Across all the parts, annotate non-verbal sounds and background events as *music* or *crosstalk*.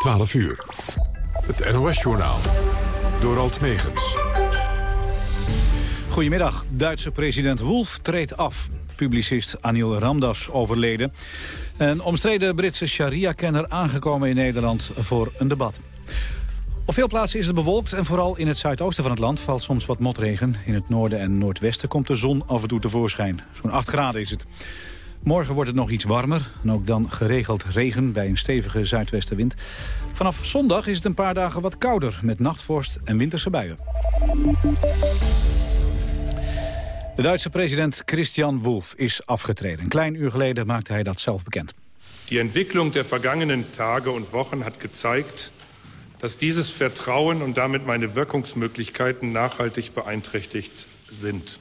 12 uur. Het NOS-journaal. Door Alt Megens. Goedemiddag. Duitse president Wolf treedt af. Publicist Anil Ramdas overleden. Een omstreden Britse sharia-kenner aangekomen in Nederland voor een debat. Op veel plaatsen is het bewolkt en vooral in het zuidoosten van het land valt soms wat motregen. In het noorden en noordwesten komt de zon af en toe tevoorschijn. Zo'n 8 graden is het. Morgen wordt het nog iets warmer en ook dan geregeld regen bij een stevige zuidwestenwind. Vanaf zondag is het een paar dagen wat kouder met nachtvorst en winterse buien. De Duitse president Christian Wolff is afgetreden. Een klein uur geleden maakte hij dat zelf bekend. Die Entwicklung der vergangenen Tage und Wochen hat gezeigt, dass dieses Vertrauen und damit meine Wirkungsmöglichkeiten nachhaltig beeinträchtigt sind.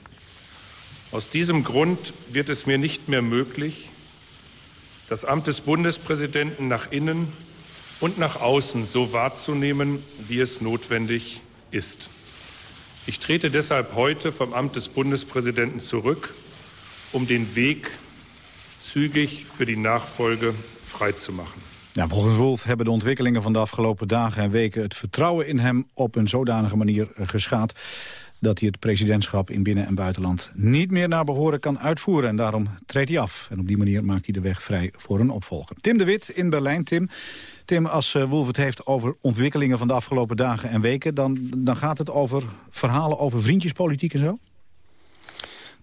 Aus diesem Grund wird es mir nicht mehr möglich, das Amt des Bundespräsidenten nach innen und nach außen so wahrzunehmen, wie es notwendig ist. Ich trete deshalb heute vom Amt des Bundespräsidenten zurück, um den Weg zügig für die Nachfolge freizumachen. Ja, volgens Wolf hebben de ontwikkelingen van de afgelopen dagen en weken... het vertrouwen in hem op een zodanige manier geschaad dat hij het presidentschap in binnen- en buitenland niet meer naar behoren kan uitvoeren. En daarom treedt hij af. En op die manier maakt hij de weg vrij voor een opvolger. Tim de Wit in Berlijn. Tim, Tim als uh, Wolf het heeft over ontwikkelingen van de afgelopen dagen en weken... Dan, dan gaat het over verhalen over vriendjespolitiek en zo?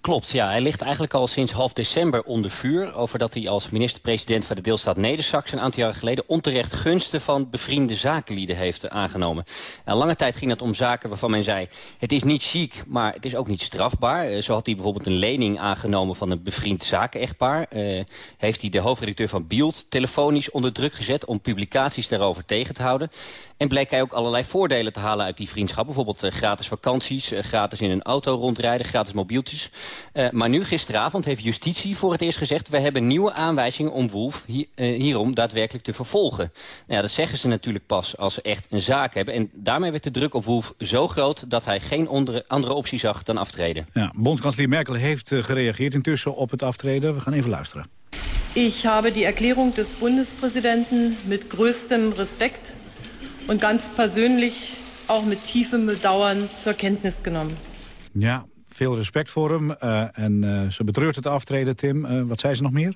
Klopt, ja. Hij ligt eigenlijk al sinds half december onder vuur... over dat hij als minister-president van de deelstaat Neder-Saxen... een aantal jaren geleden onterecht gunsten van bevriende zakenlieden heeft aangenomen. En lange tijd ging het om zaken waarvan men zei... het is niet chic, maar het is ook niet strafbaar. Eh, zo had hij bijvoorbeeld een lening aangenomen van een bevriend zaken-echtpaar. Uh, heeft hij de hoofdredacteur van Bielt telefonisch onder druk gezet... om publicaties daarover tegen te houden. En bleek hij ook allerlei voordelen te halen uit die vriendschap. Bijvoorbeeld uh, gratis vakanties, gratis in een auto rondrijden, gratis mobieltjes. Uh, maar nu, gisteravond, heeft justitie voor het eerst gezegd... we hebben nieuwe aanwijzingen om Wolf hier, hierom daadwerkelijk te vervolgen. Nou ja, dat zeggen ze natuurlijk pas als ze echt een zaak hebben. En daarmee werd de druk op Wolf zo groot... dat hij geen andere, andere optie zag dan aftreden. Ja, bondskanselier Merkel heeft gereageerd intussen op het aftreden. We gaan even luisteren. Ich habe die Erklärung des Bundespräsidenten mit größtem Respekt und ganz persönlich auch mit tiefem Bedauern zur Kenntnis genommen. Ja, veel respect voor hem. Uh, en uh, ze betreurt het aftreden, Tim. Uh, wat zei ze nog meer?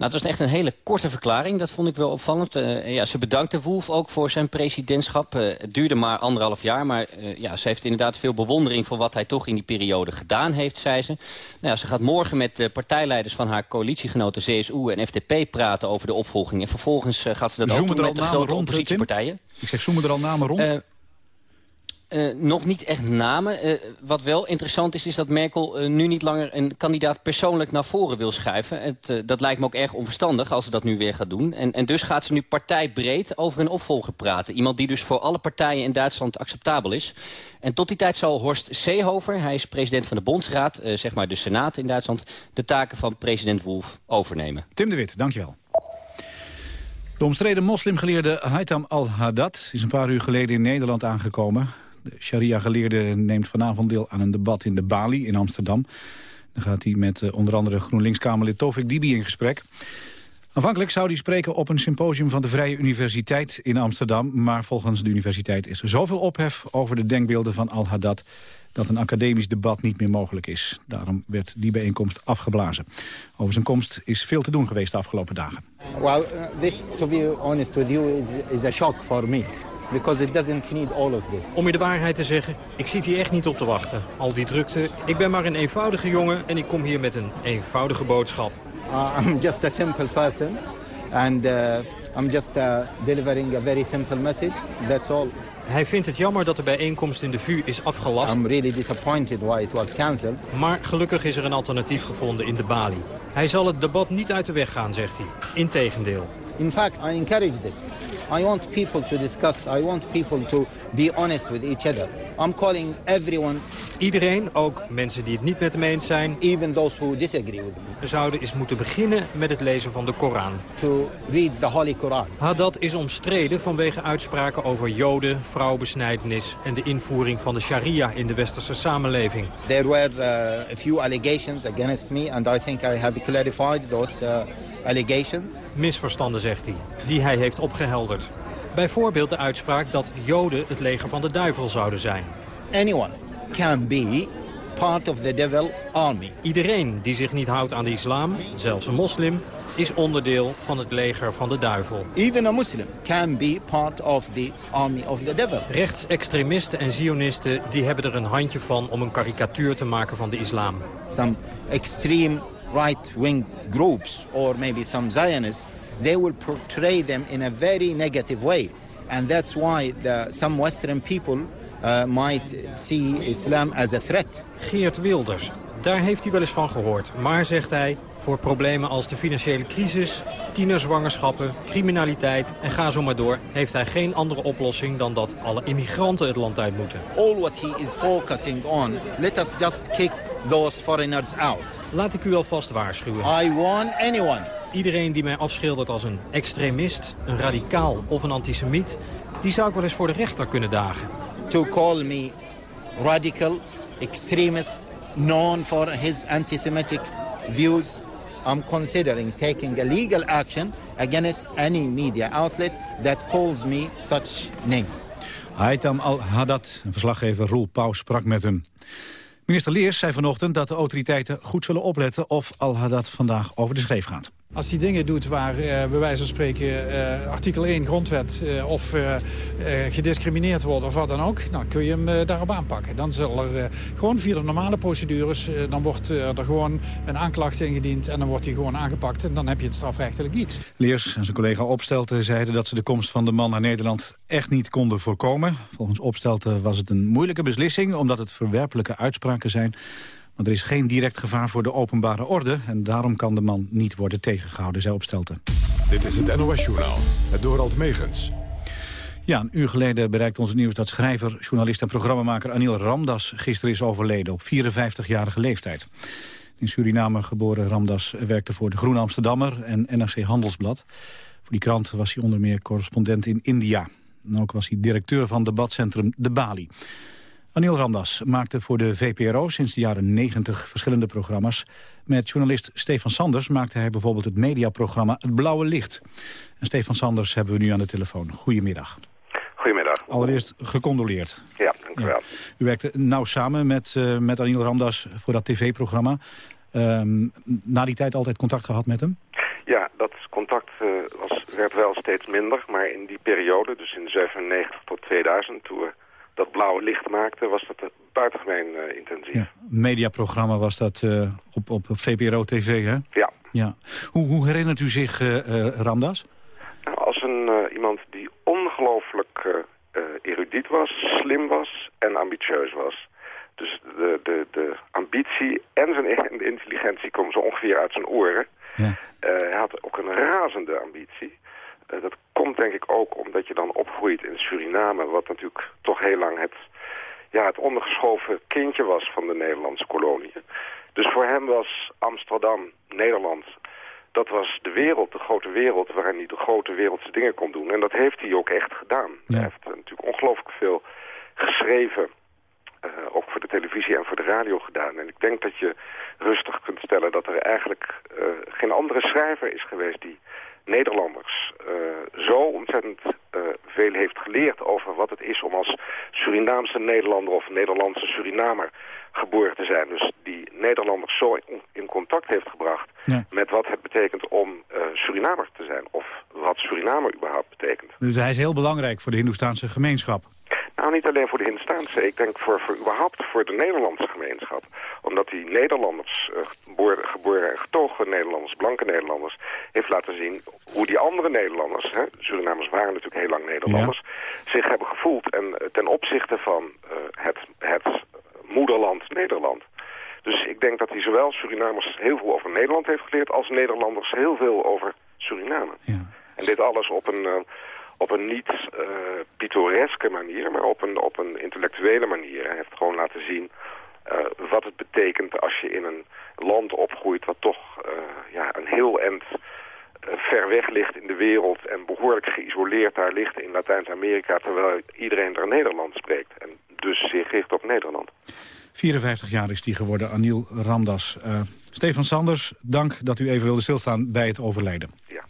Nou, het was echt een hele korte verklaring. Dat vond ik wel opvallend. Uh, ja, ze bedankte Wolf ook voor zijn presidentschap. Uh, het duurde maar anderhalf jaar. Maar uh, ja, ze heeft inderdaad veel bewondering voor wat hij toch in die periode gedaan heeft, zei ze. Nou, ja, ze gaat morgen met de partijleiders van haar coalitiegenoten CSU en FDP praten over de opvolging. En vervolgens gaat ze dat ook doen met de grote rond, oppositiepartijen. Ik zeg, zoomen er al namen rond? Uh, nog niet echt namen. Uh, wat wel interessant is, is dat Merkel uh, nu niet langer een kandidaat persoonlijk naar voren wil schuiven. Het, dat lijkt me ook erg onverstandig als ze dat nu weer gaat doen. En, en dus gaat ze nu partijbreed over een opvolger praten. Iemand die dus voor alle partijen in Duitsland acceptabel is. En tot die tijd zal Horst Seehofer, hij is president van de Bondsraad, zeg maar de Senaat in Duitsland, de taken van president Wolf overnemen. Tim de Wit, dankjewel. De omstreden moslimgeleerde Haitham al-Haddad is een paar uur geleden in Nederland aangekomen. De sharia-geleerde neemt vanavond deel aan een debat in de Bali in Amsterdam. Dan gaat hij met uh, onder andere GroenLinks-Kamerlid Tovik Dibi in gesprek. Aanvankelijk zou hij spreken op een symposium van de Vrije Universiteit in Amsterdam. Maar volgens de universiteit is er zoveel ophef over de denkbeelden van Al-Haddad dat een academisch debat niet meer mogelijk is. Daarom werd die bijeenkomst afgeblazen. Over zijn komst is veel te doen geweest de afgelopen dagen. Well, uh, this, to be honest with you, is, is a shock for me. Because it doesn't need all of this. Om je de waarheid te zeggen, ik zit hier echt niet op te wachten. Al die drukte. Ik ben maar een eenvoudige jongen en ik kom hier met een eenvoudige boodschap. Uh, *laughs* I'm just a simple person. And uh, I'm just uh, delivering a very simple message. That's all. Hij vindt het jammer dat de bijeenkomst in de VU is afgelast. I'm really disappointed why it was cancelled. Maar gelukkig is er een alternatief gevonden in de Bali. Hij zal het debat niet uit de weg gaan, zegt hij. Integendeel. In fact, I encourage this. I want people to discuss. I want people to be honest with each other. I'm calling everyone. Iedereen, ook mensen die het niet met hem eens zijn. Even those who disagree with me. Zouden eens moeten beginnen met het lezen van de Koran. To read the Holy Quran. Haddad is omstreden vanwege uitspraken over joden, vrouwenbesnijdenis en de invoering van de sharia in de westerse samenleving. There were uh, a few allegations against me and I think I have clarified those uh, allegations. Misverstanden, zegt hij, die hij heeft opgehelderd. Bijvoorbeeld de uitspraak dat Joden het leger van de duivel zouden zijn. Anyone can be part of the devil army. Iedereen die zich niet houdt aan de islam, zelfs een moslim, is onderdeel van het leger van de duivel. Even a Muslim can be part of the army of the devil. Rechtsextremisten en zionisten die hebben er een handje van om een karikatuur te maken van de islam. Some extreme right-wing groups or maybe some Zionists, they will portray them in a very negative way. And that's why the, some Western people uh, might see Islam as a threat. Geert Wilders, daar heeft hij wel eens van gehoord. Maar, zegt hij, voor problemen als de financiële crisis, tienerzwangerschappen, criminaliteit en ga zo maar door... heeft hij geen andere oplossing dan dat alle immigranten het land uit moeten. All what he is focusing on, let us just kick those foreigners out. Laat ik u alvast waarschuwen. I want anyone. Iedereen die mij afschildert als een extremist, een radicaal of een antisemiet... die zou ik wel eens voor de rechter kunnen dagen. To call me radical, extremist, known for his anti-Semitic views, I'm considering taking a legal action against any media outlet that calls me such name. Haitham al-Haddad, verslaggever Roel Pauw, sprak met hem. Minister Leers zei vanochtend dat de autoriteiten goed zullen opletten of al-Haddad vandaag over de schreef gaat. Als hij dingen doet waar uh, bij wijze van spreken uh, artikel 1 grondwet uh, of gediscrimineerd wordt of wat dan ook, dan kun je hem daarop aanpakken. Dan zal er gewoon via de normale procedures, dan wordt er gewoon een aanklacht ingediend en dan wordt hij gewoon aangepakt en dan heb je het strafrechtelijk iets. Leers en zijn collega Opstelten zeiden dat ze de komst van de man naar Nederland echt niet konden voorkomen. Volgens Opstelten was het een moeilijke beslissing omdat het verwerpelijke uitspraken zijn maar er is geen direct gevaar voor de openbare orde... en daarom kan de man niet worden tegengehouden, zei Opstelten. Dit is het NOS-journaal, het Dorald Megens. Ja, een uur geleden bereikte ons nieuws dat schrijver, journalist en programmamaker Anil Ramdas gisteren is overleden op 54-jarige leeftijd. In Suriname geboren Ramdas werkte voor de Groene Amsterdammer en NRC Handelsblad. Voor die krant was hij onder meer correspondent in India. En ook was hij directeur van debatcentrum De Bali. Anil Ramdas maakte voor de VPRO sinds de jaren 90 verschillende programma's. Met journalist Stefan Sanders maakte hij bijvoorbeeld het mediaprogramma Het Blauwe Licht. En Stefan Sanders hebben we nu aan de telefoon. Goedemiddag. Goedemiddag. Allereerst gecondoleerd. Ja, dank u wel. U werkte nauw samen met, uh, met Anil Ramdas voor dat tv-programma. Um, na die tijd altijd contact gehad met hem? Ja, dat contact uh, was, werd wel steeds minder. Maar in die periode, dus in 97 tot 2000, toen we dat blauwe licht maakte, was dat buitengemeen uh, intensief. Ja, mediaprogramma was dat uh, op, op VPRO TV, hè? Ja. ja. Hoe, hoe herinnert u zich uh, Ramdas? Nou, als een, iemand die ongelooflijk erudiet was, slim was en ambitieus was. Dus de, de, de ambitie en zijn *laughs* intelligentie komen zo ongeveer uit zijn oren. Ja. hij had ook een razende ambitie. Uh, dat komt denk ik ook omdat je dan opgroeit in Suriname... wat natuurlijk toch heel lang het, ja, het ondergeschoven kindje was van de Nederlandse koloniën. Dus voor hem was Amsterdam, Nederland... dat was de wereld, de grote wereld... waarin hij de grote wereldse dingen kon doen. En dat heeft hij ook echt gedaan. Ja. Hij heeft natuurlijk ongelooflijk veel geschreven... Uh, ook voor de televisie en voor de radio gedaan. En ik denk dat je rustig kunt stellen dat er eigenlijk uh, geen andere schrijver is geweest... die Nederlanders uh, zo ontzettend uh, veel heeft geleerd over wat het is om als Surinaamse Nederlander of Nederlandse Surinamer geboren te zijn. Dus die Nederlanders zo in, contact heeft gebracht ja. met wat het betekent om uh, Surinamer te zijn. Of wat Surinamer überhaupt betekent. Dus hij is heel belangrijk voor de Hindoestaanse gemeenschap. Nou, niet alleen voor de Hindustaanse. Ik denk voor, voor überhaupt voor de Nederlandse gemeenschap. Omdat die Nederlanders, uh, geboren, geboren en getogen Nederlanders, blanke Nederlanders... heeft laten zien hoe die andere Nederlanders, hè, Surinamers waren natuurlijk heel lang Nederlanders... Ja. zich hebben gevoeld en uh, ten opzichte van uh, het, het moederland Nederland. Dus ik denk dat hij zowel Surinamers heel veel over Nederland heeft geleerd... als Nederlanders heel veel over Suriname. Ja. En dit alles op een op een niet uh, pittoreske manier, maar op een, op een intellectuele manier. Hij heeft gewoon laten zien uh, wat het betekent als je in een land opgroeit... wat toch uh, ja, een heel end ver weg ligt in de wereld... en behoorlijk geïsoleerd daar ligt in Latijns-Amerika... terwijl iedereen er Nederlands spreekt. En dus zich richt op Nederland. 54 jaar is die geworden, Anil Ramdas. Stefan Sanders, dank dat u even wilde stilstaan bij het overlijden. Ja.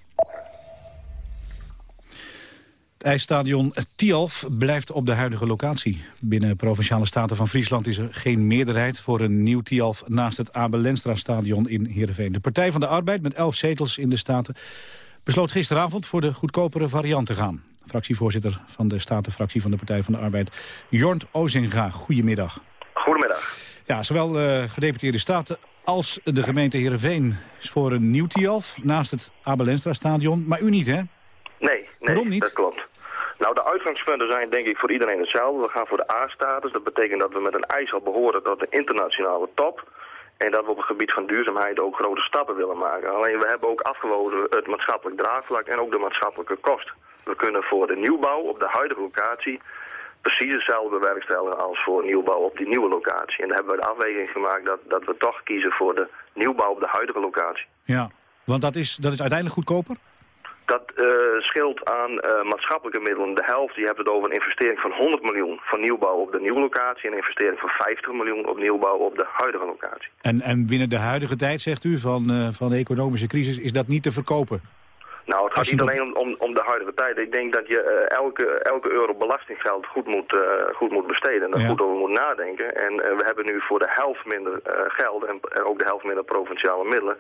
Het ijsstadion Tialf blijft op de huidige locatie. Binnen Provinciale Staten van Friesland is er geen meerderheid... voor een nieuw Tialf naast het Abel Lenstra stadion in Heerenveen. De Partij van de Arbeid, met elf zetels in de Staten... besloot gisteravond voor de goedkopere variant te gaan. Fractievoorzitter van de Statenfractie van de Partij van de Arbeid... Jornt Ozinga, goedemiddag. Goedemiddag. Ja, zowel de gedeputeerde Staten als de gemeente Heerenveen... is voor een nieuw Tialf naast het Abel Lenstra stadion. Maar u niet, hè? Nee, nee Waarom niet? dat klopt. Nou, de uitgangspunten zijn denk ik voor iedereen hetzelfde. We gaan voor de A-status. Dat betekent dat we met een al behoren tot de internationale top. En dat we op het gebied van duurzaamheid ook grote stappen willen maken. Alleen we hebben ook afgewogen het maatschappelijk draagvlak en ook de maatschappelijke kost. We kunnen voor de nieuwbouw op de huidige locatie precies hetzelfde bewerkstelligen als voor nieuwbouw op die nieuwe locatie. En daar hebben we de afweging gemaakt dat, dat we toch kiezen voor de nieuwbouw op de huidige locatie. Ja, want dat is, dat is uiteindelijk goedkoper? Dat uh, scheelt aan uh, maatschappelijke middelen. De helft, die hebt het over een investering van 100 miljoen voor nieuwbouw op de nieuwe locatie... en een investering van 50 miljoen op nieuwbouw op de huidige locatie. En, en binnen de huidige tijd, zegt u, van, uh, van de economische crisis... is dat niet te verkopen? Nou, het gaat niet alleen om, om, om, de huidige tijd. Ik denk dat je elke, elke euro belastinggeld goed moet, goed moet besteden. En daar ja. goed over moet nadenken. En we hebben nu voor de helft minder geld en, en ook de helft minder provinciale middelen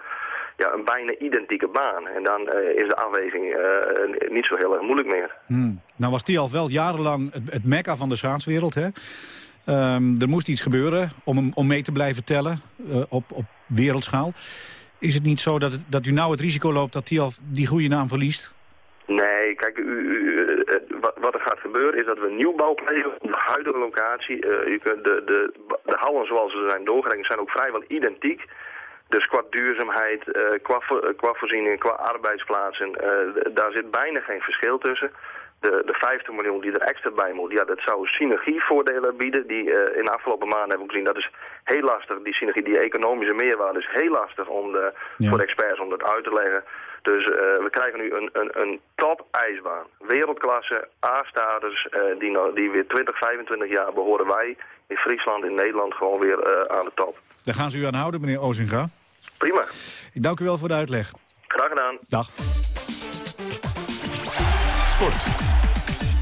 ja, een bijna identieke baan. En dan uh, is de afweging uh, niet zo heel erg moeilijk meer. Hmm. Nou was die al wel jarenlang het, het mekka van de schaatswereld, hè? Um, er moest iets gebeuren om, om mee te blijven tellen uh, op, op wereldschaal. Is het niet zo dat, het, dat u nou het risico loopt dat die al die goede naam verliest? Nee, kijk, u, u, wat, wat er gaat gebeuren is dat we nieuwbouw plegen op de huidige locatie. u kunt de, de, de hallen zoals ze zijn doorgerekend zijn ook vrijwel identiek. Dus qua duurzaamheid, uh, qua, qua voorziening, qua arbeidsplaatsen, uh, daar zit bijna geen verschil tussen. De, de 50 miljoen die er extra bij moet, ja, dat zou synergievoordelen bieden. Die in de afgelopen maanden hebben we gezien, dat is heel lastig. Die synergie, die economische meerwaarde is heel lastig om de, ja. voor de experts om dat uit te leggen. Dus we krijgen nu een, een, een top ijsbaan. Wereldklasse, A-status, die, nou, die weer 20, 25 jaar behoren wij in Friesland, in Nederland gewoon weer aan de top. Daar gaan ze u aan houden, meneer Ozinga. Prima. Ik dank u wel voor de uitleg. Graag gedaan. Dag. Sport.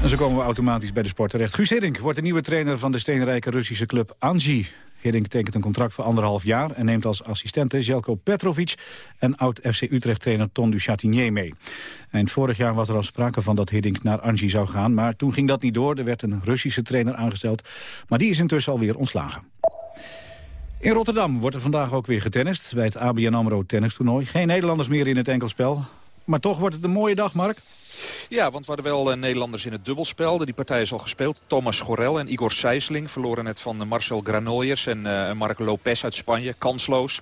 En zo komen we automatisch bij de sport terecht. Guus Hiddink wordt de nieuwe trainer van de steenrijke Russische club Anji. Hiddink tekent een contract voor anderhalf jaar... en neemt als assistente Jelko Petrovic en oud-FC Utrecht-trainer Ton du Chatinier mee. Eind vorig jaar was er al sprake van dat Hiddink naar Anji zou gaan... maar toen ging dat niet door. Er werd een Russische trainer aangesteld. Maar die is intussen alweer ontslagen. In Rotterdam wordt er vandaag ook weer getennist bij het ABN AMRO tennistoernooi. Geen Nederlanders meer in het enkelspel. Maar toch wordt het een mooie dag, Mark. Ja, want we hadden wel uh, Nederlanders in het dubbelspel. Die partij is al gespeeld. Thomas Schorel en Igor Sijsling verloren net van uh, Marcel Granollers en uh, Marc Lopez uit Spanje. Kansloos.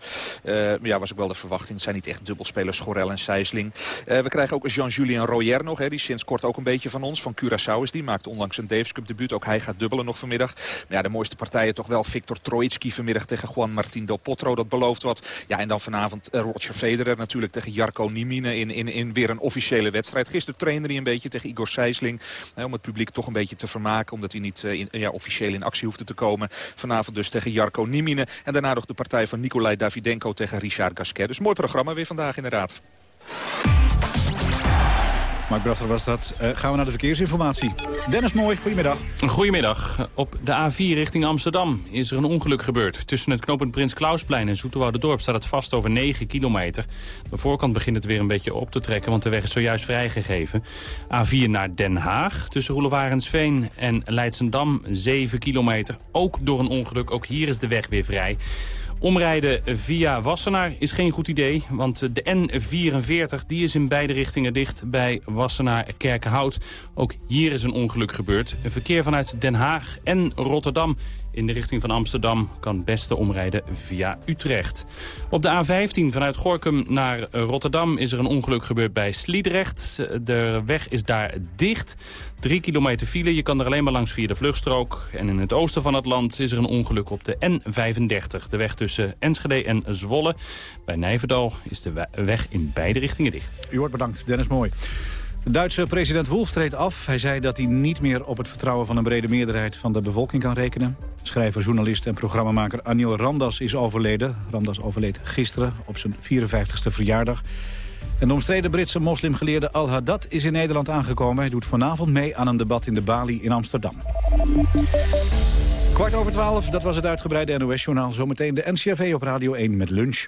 ja, was ook wel de verwachting. Het zijn niet echt dubbelspelers, Schorel en Sijsling. we krijgen ook Jean-Julien Royer nog. Hè, die sinds kort ook een beetje van ons. Van Curaçao is die. Maakt onlangs een Davis Cup debuut. Ook hij gaat dubbelen nog vanmiddag. Maar ja, de mooiste partijen toch wel Victor Troitsky vanmiddag tegen Juan Martín Del Potro. Dat belooft wat. Ja, en dan vanavond Roger Federer natuurlijk tegen Jarko Niemine in, in, in weer een officiële wedstrijd. Gisteren een beetje tegen Igor Sijsling. Om het publiek toch een beetje te vermaken. Omdat hij niet in, ja, officieel in actie hoefde te komen. Vanavond dus tegen Jarko Niemine. En daarna nog de partij van Nikolai Davidenko tegen Richard Gasquet. Dus mooi programma weer vandaag inderdaad. Mark Brasser was dat. Uh, gaan we naar de verkeersinformatie. Dennis Mooi, goedemiddag. Goedemiddag. Op de A4 richting Amsterdam is er een ongeluk gebeurd. Tussen het knooppunt Prins Klausplein en Dorp staat het vast over 9 kilometer. De voorkant begint het weer een beetje op te trekken, want de weg is zojuist vrijgegeven. A4 naar Den Haag, tussen Roelewarensveen en Leidsendam, 7 kilometer. Ook door een ongeluk, ook hier is de weg weer vrij. Omrijden via Wassenaar is geen goed idee, want de N44 die is in beide richtingen dicht bij Wassenaar-Kerkenhout. Ook hier is een ongeluk gebeurd. Een verkeer vanuit Den Haag en Rotterdam in de richting van Amsterdam kan beste omrijden via Utrecht. Op de A15 vanuit Gorkum naar Rotterdam is er een ongeluk gebeurd bij Sliedrecht. De weg is daar dicht. Drie kilometer file, je kan er alleen maar langs via de vluchtstrook. En in het oosten van het land is er een ongeluk op de N35. De weg tussen Enschede en Zwolle. Bij Nijverdal is de weg in beide richtingen dicht. U wordt bedankt, Dennis Mooi. De Duitse president Wolf treedt af. Hij zei dat hij niet meer op het vertrouwen van een brede meerderheid van de bevolking kan rekenen. Schrijver, journalist en programmamaker Anil Ramdas is overleden. Ramdas overleed gisteren op zijn 54ste verjaardag. De omstreden Britse moslimgeleerde Al-Haddad is in Nederland aangekomen. Hij doet vanavond mee aan een debat in de Bali in Amsterdam. Kwart over twaalf, dat was het uitgebreide NOS-journaal. Zometeen de NCRV op Radio 1 met lunch.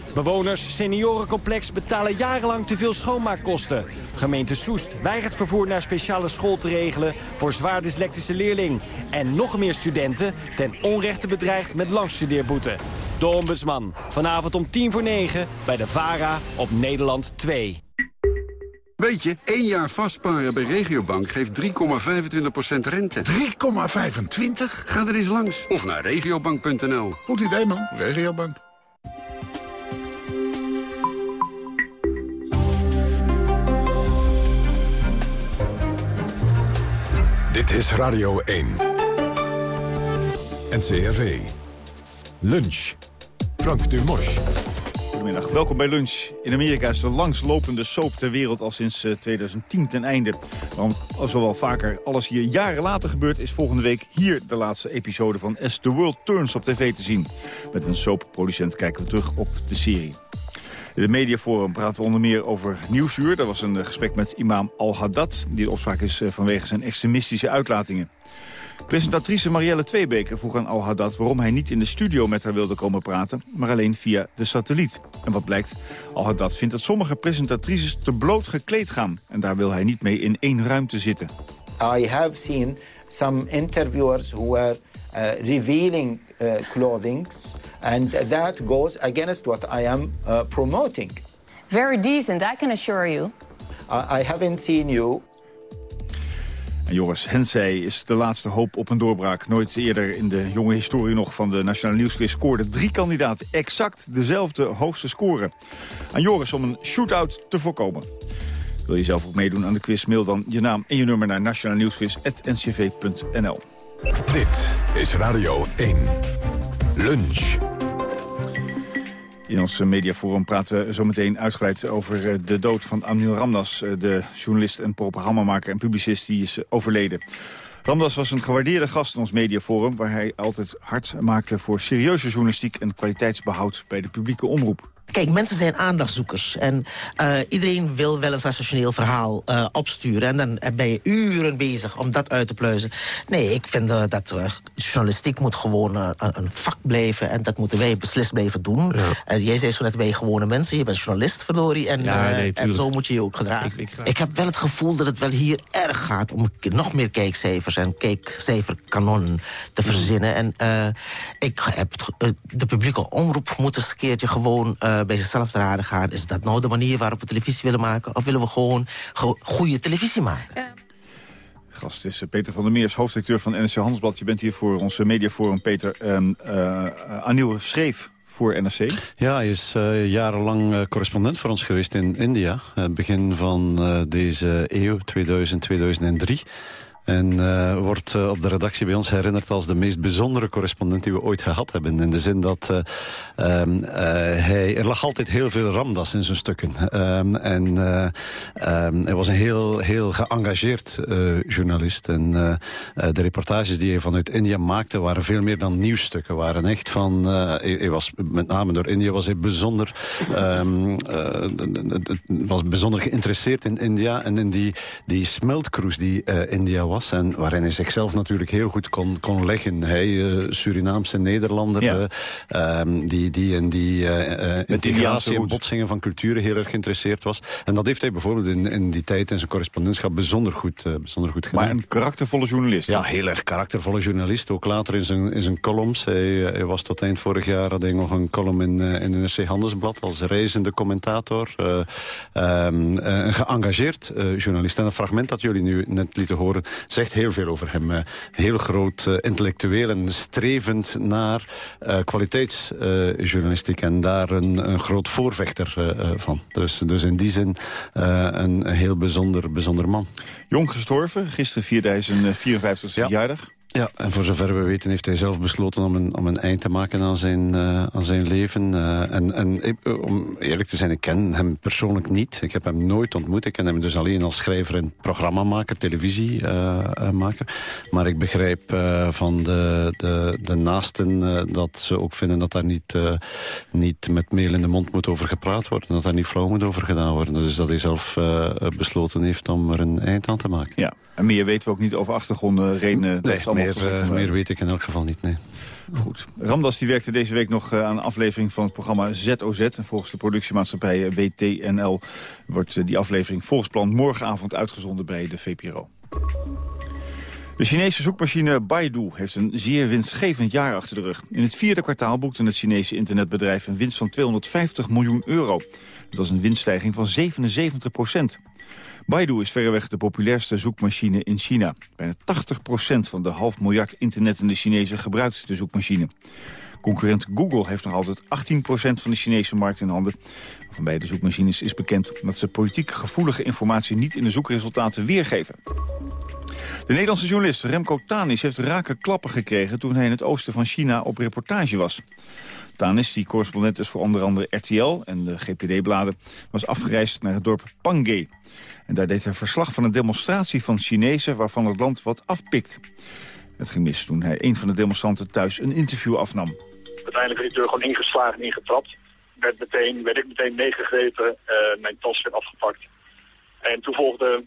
Bewoners seniorencomplex betalen jarenlang te veel schoonmaakkosten. Gemeente Soest weigert vervoer naar speciale school te regelen... voor zwaar dyslectische leerling. En nog meer studenten ten onrechte bedreigd met langstudeerboete. De Ombudsman. Vanavond om tien voor negen bij de VARA op Nederland 2. Weet je, één jaar vastparen bij Regiobank geeft 3,25% rente. 3,25? Ga er eens langs. Of naar regiobank.nl. Goed idee, man. Regiobank. Dit is Radio 1. NCRV. Lunch. Frank Dumos. Goedemiddag, welkom bij Lunch. In Amerika is de langslopende soap ter wereld al sinds 2010 ten einde. Want zowel vaker alles hier jaren later gebeurt... is volgende week hier de laatste episode van As the World Turns op tv te zien. Met een soapproducent kijken we terug op de serie. Het mediaforum praten onder meer over Nieuwsuur. Dat was een gesprek met imam Al-Haddad... die de opspraak is vanwege zijn extremistische uitlatingen. Presentatrice Marielle Tweebeke vroeg aan Al-Haddad waarom hij niet in de studio met haar wilde komen praten, maar alleen via de satelliet. En wat blijkt, Al-Haddad vindt dat sommige presentatrices te bloot gekleed gaan. En daar wil hij niet mee in één ruimte zitten. I have seen some interviewers who were uh, revealing clothing and that goes against what I am uh, promoting. Very decent, I can assure you. I, I haven't seen you en Joris Hensey is de laatste hoop op een doorbraak. Nooit eerder in de jonge historie nog van de Nationale Nieuwsquiz... scoorden drie kandidaten exact dezelfde hoogste score. Aan Joris om een shootout te voorkomen. Wil je zelf ook meedoen aan de quiz? Mail dan je naam en je nummer naar nationalenieuwsquiz.ncv.nl. Dit is Radio 1. Lunch. In ons mediaforum praten we zometeen uitgebreid over de dood van Anil Ramdas... de journalist en programmamaker en publicist die is overleden. Ramdas was een gewaardeerde gast in ons mediaforum... waar hij altijd hard maakte voor serieuze journalistiek... en kwaliteitsbehoud bij de publieke omroep. Kijk, mensen zijn aandachtzoekers. En uh, iedereen wil wel een sensationeel verhaal uh, opsturen. En dan ben je uren bezig om dat uit te pluizen. Nee, ik vind uh, dat journalistiek moet gewoon een vak blijven. En dat moeten wij beslist blijven doen. Ja. jij zei zo net, wij gewone mensen. Je bent journalist, verdorie. En, ja, nee, en zo moet je je ook gedragen. Ik, ik, ik, heb wel het gevoel dat het wel hier erg gaat... om nog meer kijkcijfers en kijkcijferkanonnen te verzinnen. En ik heb de publieke omroep moet eens een keertje gewoon bij zichzelf te raden gaan. Is dat nou de manier waarop we televisie willen maken? Of willen we gewoon go goede televisie maken? Gast is Peter van der Meers, hoofddirecteur van NRC Handelsblad. Je bent hier voor onze mediaforum, Peter. Um, uh, Anil schreef voor NRC? Ja, hij is uh, jarenlang uh, correspondent voor ons geweest in India. Uh, begin van deze eeuw, 2000, 2003. En uh, wordt uh, op de redactie bij ons herinnerd als de meest bijzondere correspondent die we ooit gehad hebben. In de zin dat uh, um, hij, er lag altijd heel veel ramdas in zijn stukken. Um, en um, hij was een heel, heel geëngageerd journalist. En de reportages die hij vanuit India maakte waren veel meer dan nieuwsstukken. Waren echt van, hij, hij, was met name door India was hij bijzonder, was bijzonder geïnteresseerd in India. En in die, die smeltcruise die India was. En waarin hij zichzelf natuurlijk heel goed kon, kon leggen. Hij, uh, Surinaamse Nederlander, ja. uh, die, die in die uh, integratie en botsingen van culturen heel erg geïnteresseerd was. En dat heeft hij bijvoorbeeld in, in die tijd in zijn correspondentschap bijzonder goed, bijzonder goed gedaan. Maar een karaktervolle journalist? Ja, heel erg karaktervolle journalist. Ook later in zijn, in zijn columns. Hij, hij was tot eind vorig jaar had hij nog een column in, in NRC Handelsblad als reizende commentator. Um, een geëngageerd journalist. En een fragment dat jullie nu net lieten horen zegt heel veel over hem. Eh, heel groot uh, intellectueel en strevend naar uh, kwaliteitsjournalistiek. en daar een, een groot voorvechter van. Dus, dus in die zin een heel bijzonder, bijzonder man. Jong gestorven, gisteren 4054 ja. verjaardag. Ja, en voor zover we weten heeft hij zelf besloten om een, om een eind te maken aan zijn, uh, aan zijn leven. Uh, en en uh, om eerlijk te zijn, ik ken hem persoonlijk niet. Ik heb hem nooit ontmoet. Ik ken hem dus alleen als schrijver en programmamaker, televisiemaker. maar ik begrijp van de, de, de naasten dat ze ook vinden dat daar niet, niet met meel in de mond moet over gepraat worden. Dat daar niet flauw moet over gedaan worden. Dus dat hij zelf besloten heeft om er een eind aan te maken. Ja, en meer weten we ook niet over achtergronden, redenen. Nee, meer, uh, meer weet ik in elk geval niet, nee. Goed. Ramdas die werkte deze week nog aan een aflevering van het programma ZOZ. En volgens de productiemaatschappij WTNL wordt die aflevering volgens plan morgenavond uitgezonden bij de VPRO. De Chinese zoekmachine Baidu heeft een zeer winstgevend jaar achter de rug. In het vierde kwartaal boekte het Chinese internetbedrijf een winst van 250 miljoen euro. Dat was een winststijging van 77 procent. Baidu is verreweg de populairste zoekmachine in China. Bijna 80% van de half miljard internettende Chinezen gebruikt de zoekmachine. Concurrent Google heeft nog altijd 18% van de Chinese markt in handen. Van beide zoekmachines is bekend dat ze politiek gevoelige informatie niet in de zoekresultaten weergeven. De Nederlandse journalist Remco Tanis heeft rake klappen gekregen toen hij in het oosten van China op reportage was. Tanis, die correspondent is voor onder andere RTL en de GPD-bladen, was afgereisd naar het dorp Pange. En daar deed hij verslag van een demonstratie van Chinezen waarvan het land wat afpikt. Het ging mis toen hij een van de demonstranten thuis een interview afnam. Uiteindelijk werd de deur gewoon ingeslagen, ingetrapt. Werd, meteen, werd ik meteen meegegrepen, uh, mijn tas werd afgepakt. En toen volgde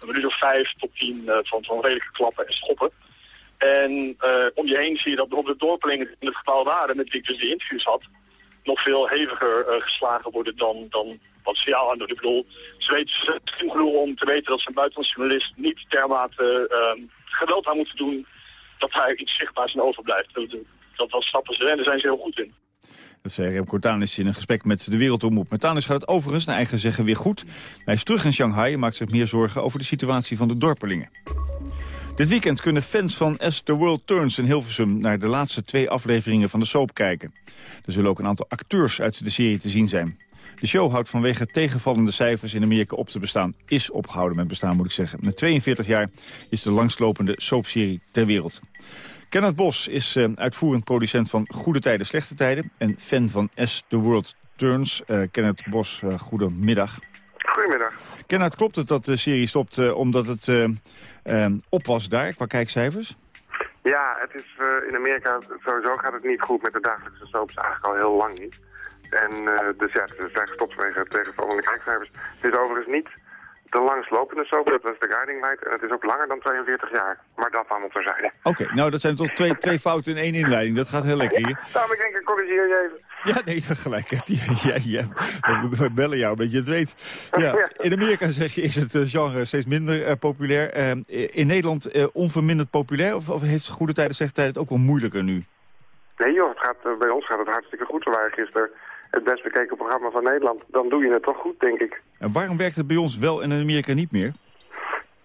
een minuut of vijf tot tien uh, van, van redelijke klappen en schoppen. En uh, om je heen zie je dat bijvoorbeeld de dorpelingen in het gebouw waren met wie ik dus de interviews had, nog veel heviger geslagen worden dan, dan wat ze jou aan doen. Ik bedoel, ze weten slim genoeg om te weten dat ze een buitenlandse journalist niet dermate uh, geweld aan moeten doen dat hij iets zichtbaars in overblijft. Dat, dat, dat stappen ze en daar zijn ze heel goed in. Dat zei Remco Tanis in een gesprek met de Wereldomroep. Met Tanis gaat het overigens naar eigen zeggen weer goed. Hij is terug in Shanghai en maakt zich meer zorgen over de situatie van de dorpelingen. Dit weekend kunnen fans van As the World Turns in Hilversum... naar de laatste twee afleveringen van de soap kijken. Er zullen ook een aantal acteurs uit de serie te zien zijn. De show houdt vanwege tegenvallende cijfers in Amerika op te bestaan. Is opgehouden met bestaan, moet ik zeggen. Met 42 jaar is de langslopende soapserie ter wereld. Kenneth Bos is uh, uitvoerend producent van Goede Tijden, Slechte Tijden... en fan van As the World Turns. Uh, Kenneth Bos, uh, goedemiddag. Goedemiddag. Kenneth, klopt het dat de serie stopt omdat het op was daar, qua kijkcijfers? Ja, het is in Amerika, sowieso gaat het niet goed met de dagelijkse soaps, eigenlijk al heel lang niet. En dus ja, ze zijn gestopt vanwege tegenvallende kijkcijfers. Het is overigens niet de langslopende soap, dat was de Guiding Light. En het is ook langer dan 42 jaar. Maar dat allemaal terzijde. Oké, okay, nou dat zijn toch twee, twee fouten in één inleiding. Dat gaat heel lekker hier. Ja, daarom ik denk ik corrigeer je even. Ja, nee, gelijk heb je. *laughs* Ja, ja. We bellen jou, dat je het weet. *laughs* Ja. In Amerika zeg je, is het eh, genre steeds minder uh, populair. Uh, in Nederland uh, onverminderd populair? Of, of heeft Goede Tijden, Slechte Tijden het ook wel moeilijker nu? Nee joh, het gaat, bij ons gaat het hartstikke goed. We waren gisteren het best bekeken programma van Nederland, dan doe je het toch goed, denk ik. En waarom werkt het bij ons wel en in Amerika niet meer?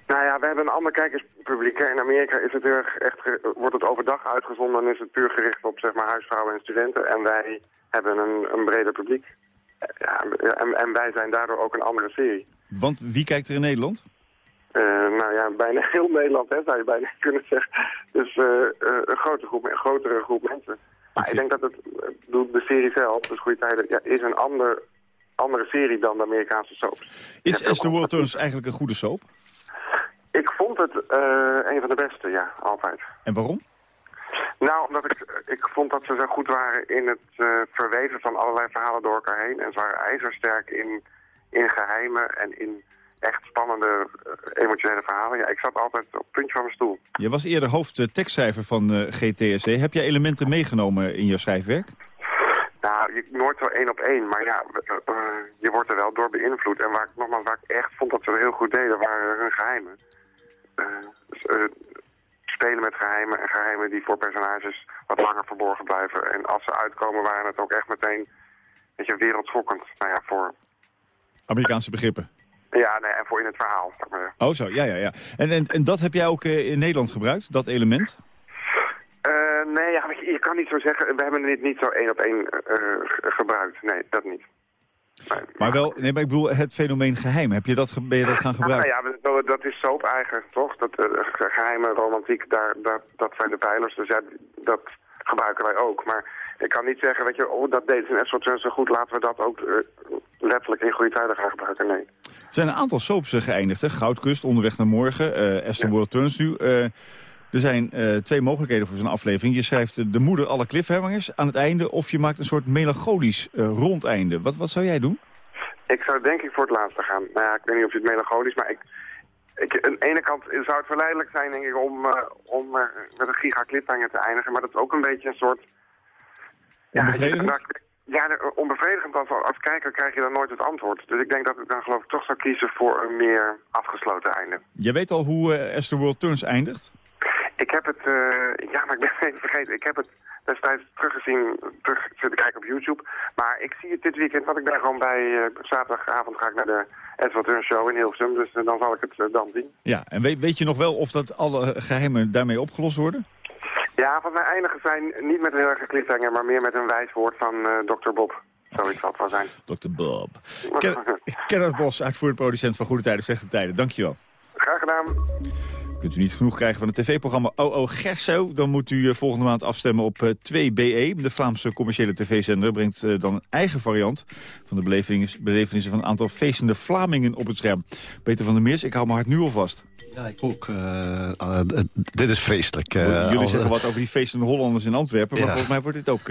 Nou ja, we hebben een ander kijkerspubliek. In Amerika is het heel erg echt, wordt het overdag uitgezonden en is het puur gericht op zeg maar, huisvrouwen en studenten. En wij hebben een, een breder publiek. Ja, en, en, wij zijn daardoor ook een andere serie. Want wie kijkt er in Nederland? Uh, nou ja, bijna heel Nederland, hè, zou je bijna *laughs* kunnen zeggen. Dus uh, uh, een, grote groep, een grotere groep mensen. Maar ik denk dat het, de serie zelf, dus Goede Tijden, ja, is een ander, andere serie dan de Amerikaanse soaps. Is As the World Turns eigenlijk een goede soap? Ik vond het uh, een van de beste, ja, altijd. En waarom? Nou, omdat ik, ik vond dat ze zo goed waren in het uh, verweven van allerlei verhalen door elkaar heen. En ze waren ijzersterk in, in geheimen en in echt spannende, eh, emotionele verhalen. Ja, ik zat altijd op het puntje van mijn stoel. Je was eerder hoofdtekstschrijver van uh, GTSC. Heb jij elementen meegenomen in je schrijfwerk? Nou, je, nooit zo één op één, maar ja, uh, je wordt er wel door beïnvloed. En waar ik, nogmaals, waar ik echt vond dat ze heel goed deden, waren hun geheimen. Spelen met geheimen en geheimen die voor personages wat langer verborgen blijven. En als ze uitkomen waren het ook echt meteen, weet je, wereldschokkend. Nou ja, voor... Amerikaanse begrippen. Ja, nee, en voor in het verhaal. Oh zo, ja, ja, ja. En, en, en dat heb jij ook eh, in Nederland gebruikt, dat element? Eh, nee, ja, je, je kan niet zo zeggen, we hebben het niet zo één op één eh, ge- gebruikt. Nee, dat niet. Maar wel, nee, maar ik bedoel het fenomeen geheim. Heb je dat, ben je dat gaan gebruiken? Nou ja, dat, dat is soap eigen, toch? Dat ge- geheime romantiek, daar, daar, dat zijn de pijlers. Dus ja, dat gebruiken wij ook. Maar ik kan niet zeggen, weet je, oh, dat deed in Esseltun zo goed. Laten we dat ook eh, letterlijk in goede tijden gaan gebruiken. Nee. Er zijn een aantal soaps eh, geëindigd. Hè? Goudkust, Onderweg naar Morgen, eh Aston World Turns nu. Eh, er zijn eh, twee mogelijkheden voor zo'n aflevering. Je schrijft eh, de moeder alle cliffhangers aan het einde... of je maakt een soort melancholisch eh, rondeinde. Wat, wat zou jij doen? Ik zou denk ik voor het laatste gaan. Nou ja, ik weet niet of je het melancholisch, maar ik, ik, aan de ene kant zou het verleidelijk zijn, denk ik, om, eh, om eh, met een giga cliffhanger te eindigen. Maar dat is ook een beetje een soort... Onbevredigend? Ja, ja, de- onbevredigend. Als, als kijker krijg je dan nooit het antwoord. Dus ik denk dat ik dan geloof ik toch zou kiezen voor een meer afgesloten einde. Jij weet al hoe eh Aston World Turns eindigt? Ik heb het, eh, ja, maar ik ben het *laughs* even vergeten. Ik heb het destijds teruggezien, terug zitten kijken op YouTube. Maar ik zie het dit weekend, want ik ben gewoon bij, eh, zaterdagavond ga ik naar de Edward Turn Show in Hilversum. Dus eh, dan zal ik het eh, dan zien. Ja, en weet, weet je nog wel of dat alle geheimen daarmee opgelost worden? Ja, van mij eindigen zijn niet met een heel erg cliffhanger, maar meer met een wijs woord van eh Dr. Bob. Zoiets zal het wel zijn. Dr. Bob. Ken *laughs* Kenneth Bos, uitvoerend producent van Goede Tijden, Slechte Tijden. Dankjewel. Graag gedaan. Kunt u niet genoeg krijgen van het tv-programma OO Gerso... dan moet u eh, volgende maand afstemmen op eh, 2BE. De Vlaamse commerciële tv-zender brengt eh, dan een eigen variant... van de belevenissen, van een aantal feestende Vlamingen op het scherm. Peter van der Meers, ik hou mijn hart nu al vast. Ja, ik ook. Dit is vreselijk. Jullie zeggen wat over die feestende Hollanders in Antwerpen... maar Ja. volgens mij wordt dit ook...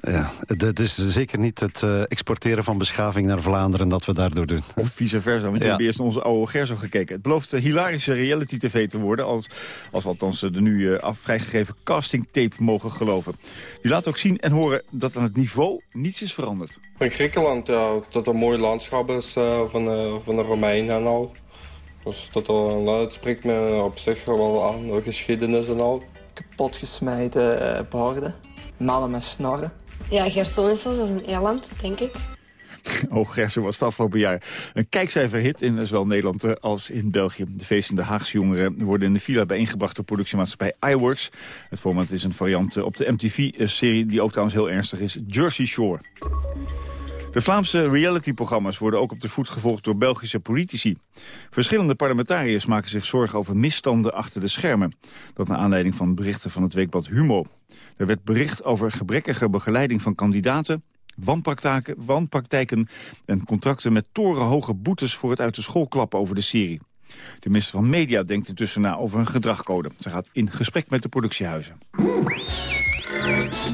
Ja, het is zeker niet het exporteren van beschaving naar Vlaanderen dat we daardoor doen. Of vice versa, want we hebben eerst naar onze oude Gerso gekeken. Het belooft hilarische reality-tv te worden... als, als we althans eh, de nu eh, af vrijgegeven castingtape mogen geloven. Die laat ook zien en horen dat aan het niveau niets is veranderd. In Griekenland, ja, dat er een mooi landschap is eh, van, de, van de Romeinen en al. Dus dat, er, het spreekt me op zich wel aan, de geschiedenis en al. Kapotgesmeten eh, borden, mannen met snorren. Ja, Gersonisos, dat is een eiland, denk ik. *laughs* Oh, Gerso was het afgelopen jaar een kijkcijferhit in zowel Nederland eh, als in België. De feestende Haagse jongeren worden in de villa bijeengebracht door productiemaatschappij iWorks. Het format is een variant eh, op de MTV-serie die ook trouwens heel ernstig is, Jersey Shore. De Vlaamse realityprogramma's worden ook op de voet gevolgd door Belgische politici. Verschillende parlementariërs maken zich zorgen over misstanden achter de schermen. Dat naar aanleiding van berichten van het weekblad Humo. Er werd bericht over gebrekkige begeleiding van kandidaten... wanpraktijken, wanpraktijken en contracten met torenhoge boetes... voor het uit de school klappen over de serie. De minister van Media denkt intussen na over een gedragcode. Ze gaat in gesprek met de productiehuizen.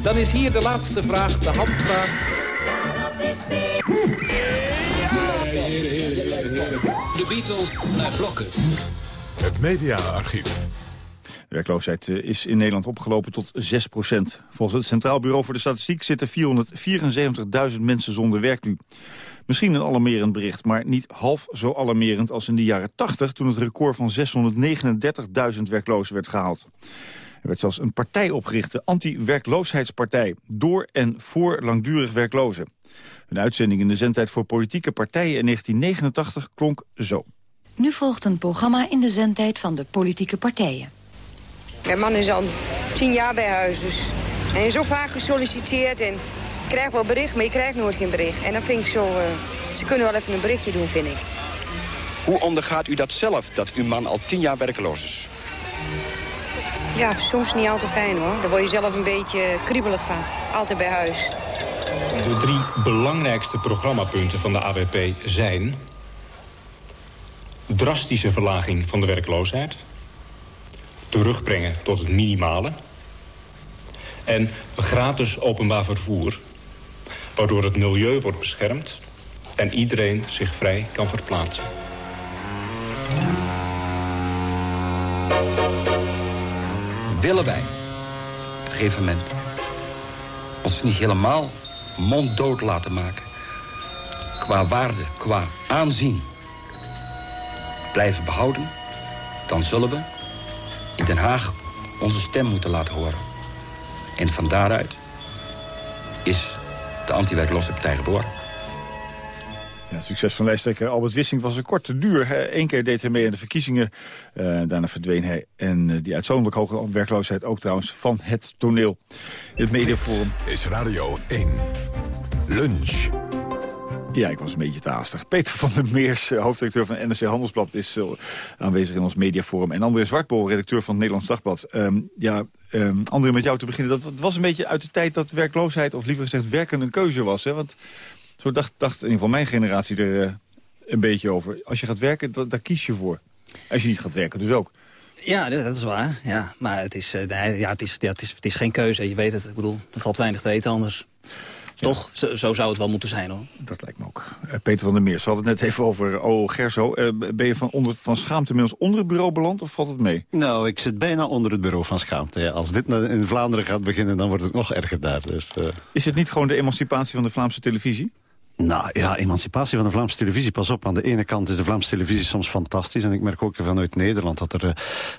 Dan is hier de laatste vraag, de handvraag. De Beatles naar blokken. Het mediaarchief. De werkloosheid eh, is in Nederland opgelopen tot 6% Volgens het Centraal Bureau voor de Statistiek zitten 474.000 mensen zonder werk nu. Misschien een alarmerend bericht, maar niet half zo alarmerend als in de jaren 80... toen het record van 639.000 werklozen werd gehaald. Er werd zelfs een partij opgericht, de Anti-werkloosheidspartij... door en voor langdurig werklozen. Een uitzending in de zendtijd voor politieke partijen in 1989 klonk zo. Nu volgt een programma in de zendtijd van de politieke partijen. Mijn man is al tien jaar bij huis, dus hij is zo vaak gesolliciteerd en ik krijg wel bericht, maar je krijgt nooit geen bericht. En dan vind ik zo, eh, ze kunnen wel even een berichtje doen, vind ik. Hoe ondergaat u dat zelf, dat uw man al tien jaar werkloos is? Ja, soms niet altijd fijn hoor. Daar word je zelf een beetje kriebelig van. Altijd bij huis. De drie belangrijkste programmapunten van de AWP zijn... drastische verlaging van de werkloosheid... terugbrengen tot het minimale... en gratis openbaar vervoer... waardoor het milieu wordt beschermd... en iedereen zich vrij kan verplaatsen. Willen wij op een gegeven moment ons niet helemaal monddood laten maken... qua waarde, qua aanzien blijven behouden... dan zullen we in Den Haag onze stem moeten laten horen. En van daaruit is de anti-werkloze partij geboren. Ja, succes van lijsttrekker Albert Wissing was een kort te duur. Eén keer deed hij mee aan de verkiezingen. Uh, daarna verdween hij. En uh, die uitzonderlijk hoge werkloosheid ook trouwens van het toneel. In het mediaforum. is Radio 1. Lunch. Ja, ik was een beetje te haastig. Peter van der Meers, eh, hoofdredacteur van NRC Handelsblad... is uh, aanwezig in ons mediaforum. En André Zwartbol, redacteur van het Nederlands Dagblad. Um, ja, um, André, met jou te beginnen. Dat was een beetje uit de tijd dat werkloosheid... of liever gezegd werken een keuze was. Hè? Want zo dacht, dacht in ieder geval mijn generatie er uh, een beetje over. Als je gaat werken, da daar kies je voor. Als je niet gaat werken, dus ook. Ja, dat is waar. Ja, maar het is, ja, het, is, ja, het, is, het is geen keuze. Je weet het. Ik bedoel, er valt weinig te eten anders. Toch? Zo, zo, zou het wel moeten zijn, hoor. Dat lijkt me ook. Uh, Peter van der Meers, we hadden het net even over O. Gerso. Uh, ben je van, onder, van schaamte inmiddels onder het bureau beland of valt het mee? Nou, ik zit bijna onder het bureau van schaamte. Ja, als dit in Vlaanderen gaat beginnen, dan wordt het nog erger daar. Dus, uh... Is het niet gewoon de emancipatie van de Vlaamse televisie? Nou ja, emancipatie van de Vlaamse televisie. Pas op, aan de ene kant is de Vlaamse televisie soms fantastisch. En ik merk ook vanuit Nederland dat er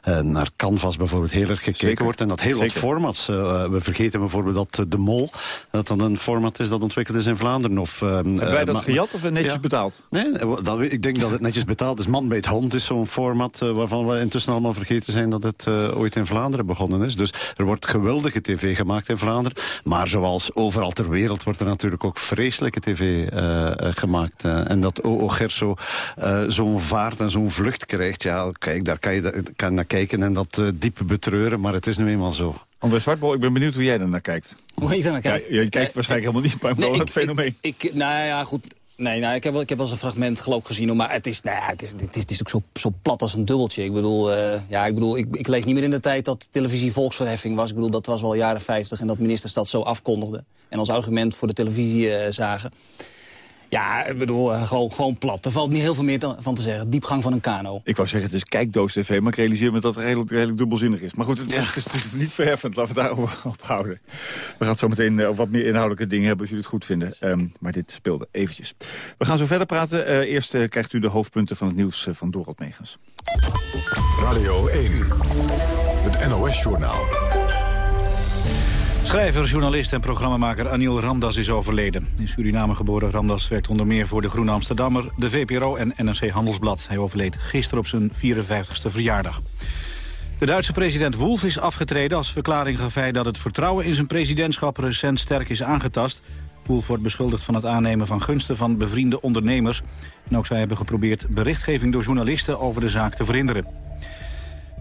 uh, naar Canvas bijvoorbeeld heel erg gekeken Zeker. wordt. En dat heel Zeker. wat formats. Uh, we vergeten bijvoorbeeld dat De Mol, dat dan een format is dat ontwikkeld is in Vlaanderen. Of, uh, Hebben wij dat gejat of netjes ja. betaald? Nee, dat, ik denk dat het netjes betaald is. Man bij het hond is zo'n format waarvan we intussen allemaal vergeten zijn dat het ooit in Vlaanderen begonnen is. Dus er wordt geweldige tv gemaakt in Vlaanderen. Maar zoals overal ter wereld wordt er natuurlijk ook vreselijke tv gemaakt. Uh, en dat O.O. Gerso uh, zo'n vaart en zo'n vlucht krijgt... ja, kijk, daar kan je kan naar kijken en dat diep betreuren. Maar het is nu eenmaal zo. André Zwartbol, ik ben benieuwd hoe jij er naar kijkt. Hoe ik er naar kijk? Ja, je kijkt waarschijnlijk helemaal niet, maar nee, fenomeen. Ik, nou ja, goed... Nee, nou, ik, heb wel, ik heb wel eens een fragment geloof ik gezien. Maar het is, nou ja, het is, het is, het is natuurlijk zo, zo plat als een dubbeltje. Ik bedoel, uh, ja, ik, bedoel ik, ik leef niet meer in de tijd dat televisie volksverheffing was. Ik bedoel, dat was wel jaren 50 en dat ministers dat zo afkondigden. En als argument voor de televisie uh, zagen. Ja, ik bedoel, uh, gewoon, gewoon plat. Er valt niet heel veel meer van te zeggen. Diepgang van een kano. Ik wou zeggen, het is kijkdoos-tv, maar ik realiseer me dat het redelijk, redelijk dubbelzinnig is. Maar goed, het, ja. het is natuurlijk niet verheffend. Laten we daarover *laughs* ophouden. We gaan zo meteen uh, wat meer inhoudelijke dingen hebben, als jullie het goed vinden. Um, maar dit speelde eventjes. We gaan zo verder praten. Uh, eerst krijgt u de hoofdpunten van het nieuws van Dorot Megens. Radio 1, het NOS-journaal. Schrijver, journalist en programmamaker Anil Ramdas is overleden. In Suriname geboren Ramdas werkt onder meer voor de Groene Amsterdammer... de VPRO en NRC Handelsblad. Hij overleed gisteren op zijn 54ste verjaardag. De Duitse president Wolf is afgetreden. Als verklaring gaf hij dat het vertrouwen in zijn presidentschap... recent sterk is aangetast. Wolf wordt beschuldigd van het aannemen van gunsten van bevriende ondernemers. En ook zij hebben geprobeerd berichtgeving door journalisten over de zaak te verhinderen.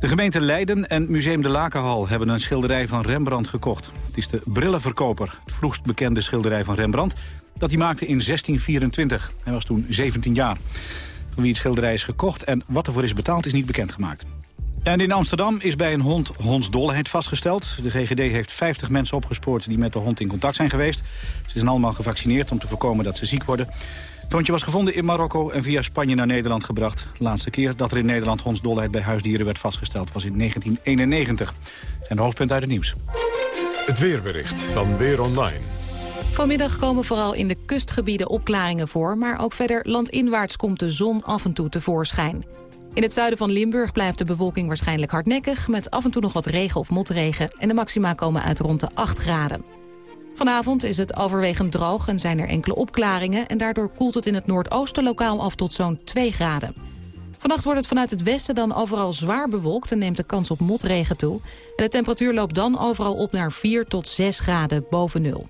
De gemeente Leiden en Museum de Lakenhal hebben een schilderij van Rembrandt gekocht. Het is de Brillenverkoper, het vroegst bekende schilderij van Rembrandt... dat hij maakte in 1624. Hij was toen 17 jaar. Van wie het schilderij is gekocht en wat ervoor is betaald is niet bekendgemaakt. En in Amsterdam is bij een hond hondsdolheid vastgesteld. De GGD heeft 50 mensen opgespoord die met de hond in contact zijn geweest. Ze zijn allemaal gevaccineerd om te voorkomen dat ze ziek worden. Het hondje was gevonden in Marokko en via Spanje naar Nederland gebracht. De laatste keer dat er in Nederland hondsdolheid bij huisdieren werd vastgesteld was in 1991. En de hoofdpunt uit het nieuws. Het weerbericht van Weer Online. Vanmiddag komen vooral in de kustgebieden opklaringen voor... maar ook verder landinwaarts komt de zon af en toe tevoorschijn. In het zuiden van Limburg blijft de bewolking waarschijnlijk hardnekkig... met af en toe nog wat regen of motregen... en de maxima komen uit rond de 8 graden. Vanavond is het overwegend droog en zijn er enkele opklaringen... en daardoor koelt het in het noordoosten lokaal af tot zo'n 2 graden. Vannacht wordt het vanuit het westen dan overal zwaar bewolkt... en neemt de kans op motregen toe. En de temperatuur loopt dan overal op naar 4 tot 6 graden boven nul.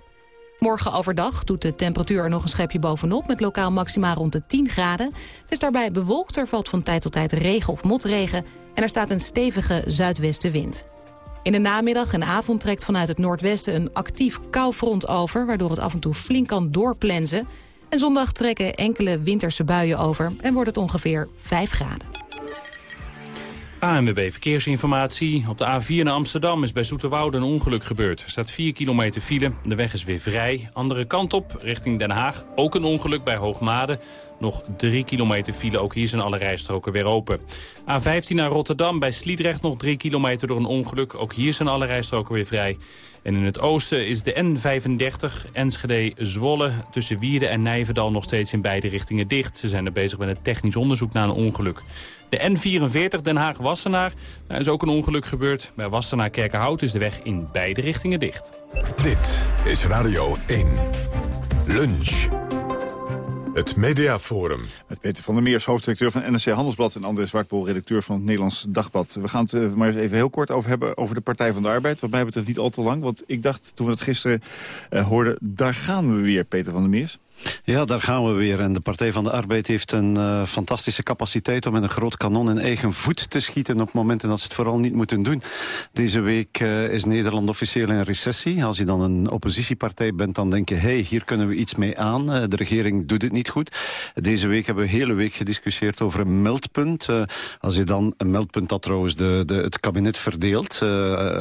Morgen overdag doet de temperatuur er nog een schepje bovenop... met lokaal maxima rond de 10 graden. Het is daarbij bewolkt, er valt van tijd tot tijd regen of motregen... en er staat een stevige zuidwestenwind. In de namiddag en avond trekt vanuit het noordwesten een actief koufront over... waardoor het af en toe flink kan doorplensen. En zondag trekken enkele winterse buien over en wordt het ongeveer 5 graden. ANWB Verkeersinformatie. Op de A4 naar Amsterdam is bij Zoeterwoude een ongeluk gebeurd. Er staat 4 kilometer file. De weg is weer vrij. Andere kant op, richting Den Haag. Ook een ongeluk bij Hoogmade. Nog 3 kilometer file. Ook hier zijn alle rijstroken weer open. A15 naar Rotterdam. Bij Sliedrecht nog 3 kilometer door een ongeluk. Ook hier zijn alle rijstroken weer vrij. En in het oosten is de N35 Enschede-Zwolle tussen Wierden en Nijverdal nog steeds in beide richtingen dicht. Ze zijn er bezig met een technisch onderzoek naar een ongeluk. De N44 Den Haag-Wassenaar. Daar is ook een ongeluk gebeurd. Bij Wassenaar-Kerkenhout is de weg in beide richtingen dicht. Dit is Radio 1. Lunch. Het Mediaforum. Met Peter van der Meers, hoofdredacteur van NRC Handelsblad... en André Zwartbol, redacteur van het Nederlands Dagblad. We gaan het uh, maar eens even heel kort over hebben over de Partij van de Arbeid. Wat mij betreft niet al te lang, want ik dacht toen we het gisteren uh, hoorden... daar gaan we weer, Peter van der Meers. Ja, daar gaan we weer. En de Partij van de Arbeid heeft een uh, fantastische capaciteit... om met een groot kanon in eigen voet te schieten... op momenten dat ze het vooral niet moeten doen. Deze week uh, is Nederland officieel in recessie. Als je dan een oppositiepartij bent, dan denk je... hey, hier kunnen we iets mee aan. Uh, de regering doet het niet goed. Deze week hebben we een hele week gediscussieerd over een meldpunt. als je dan een meldpunt dat trouwens de, de, het kabinet verdeelt...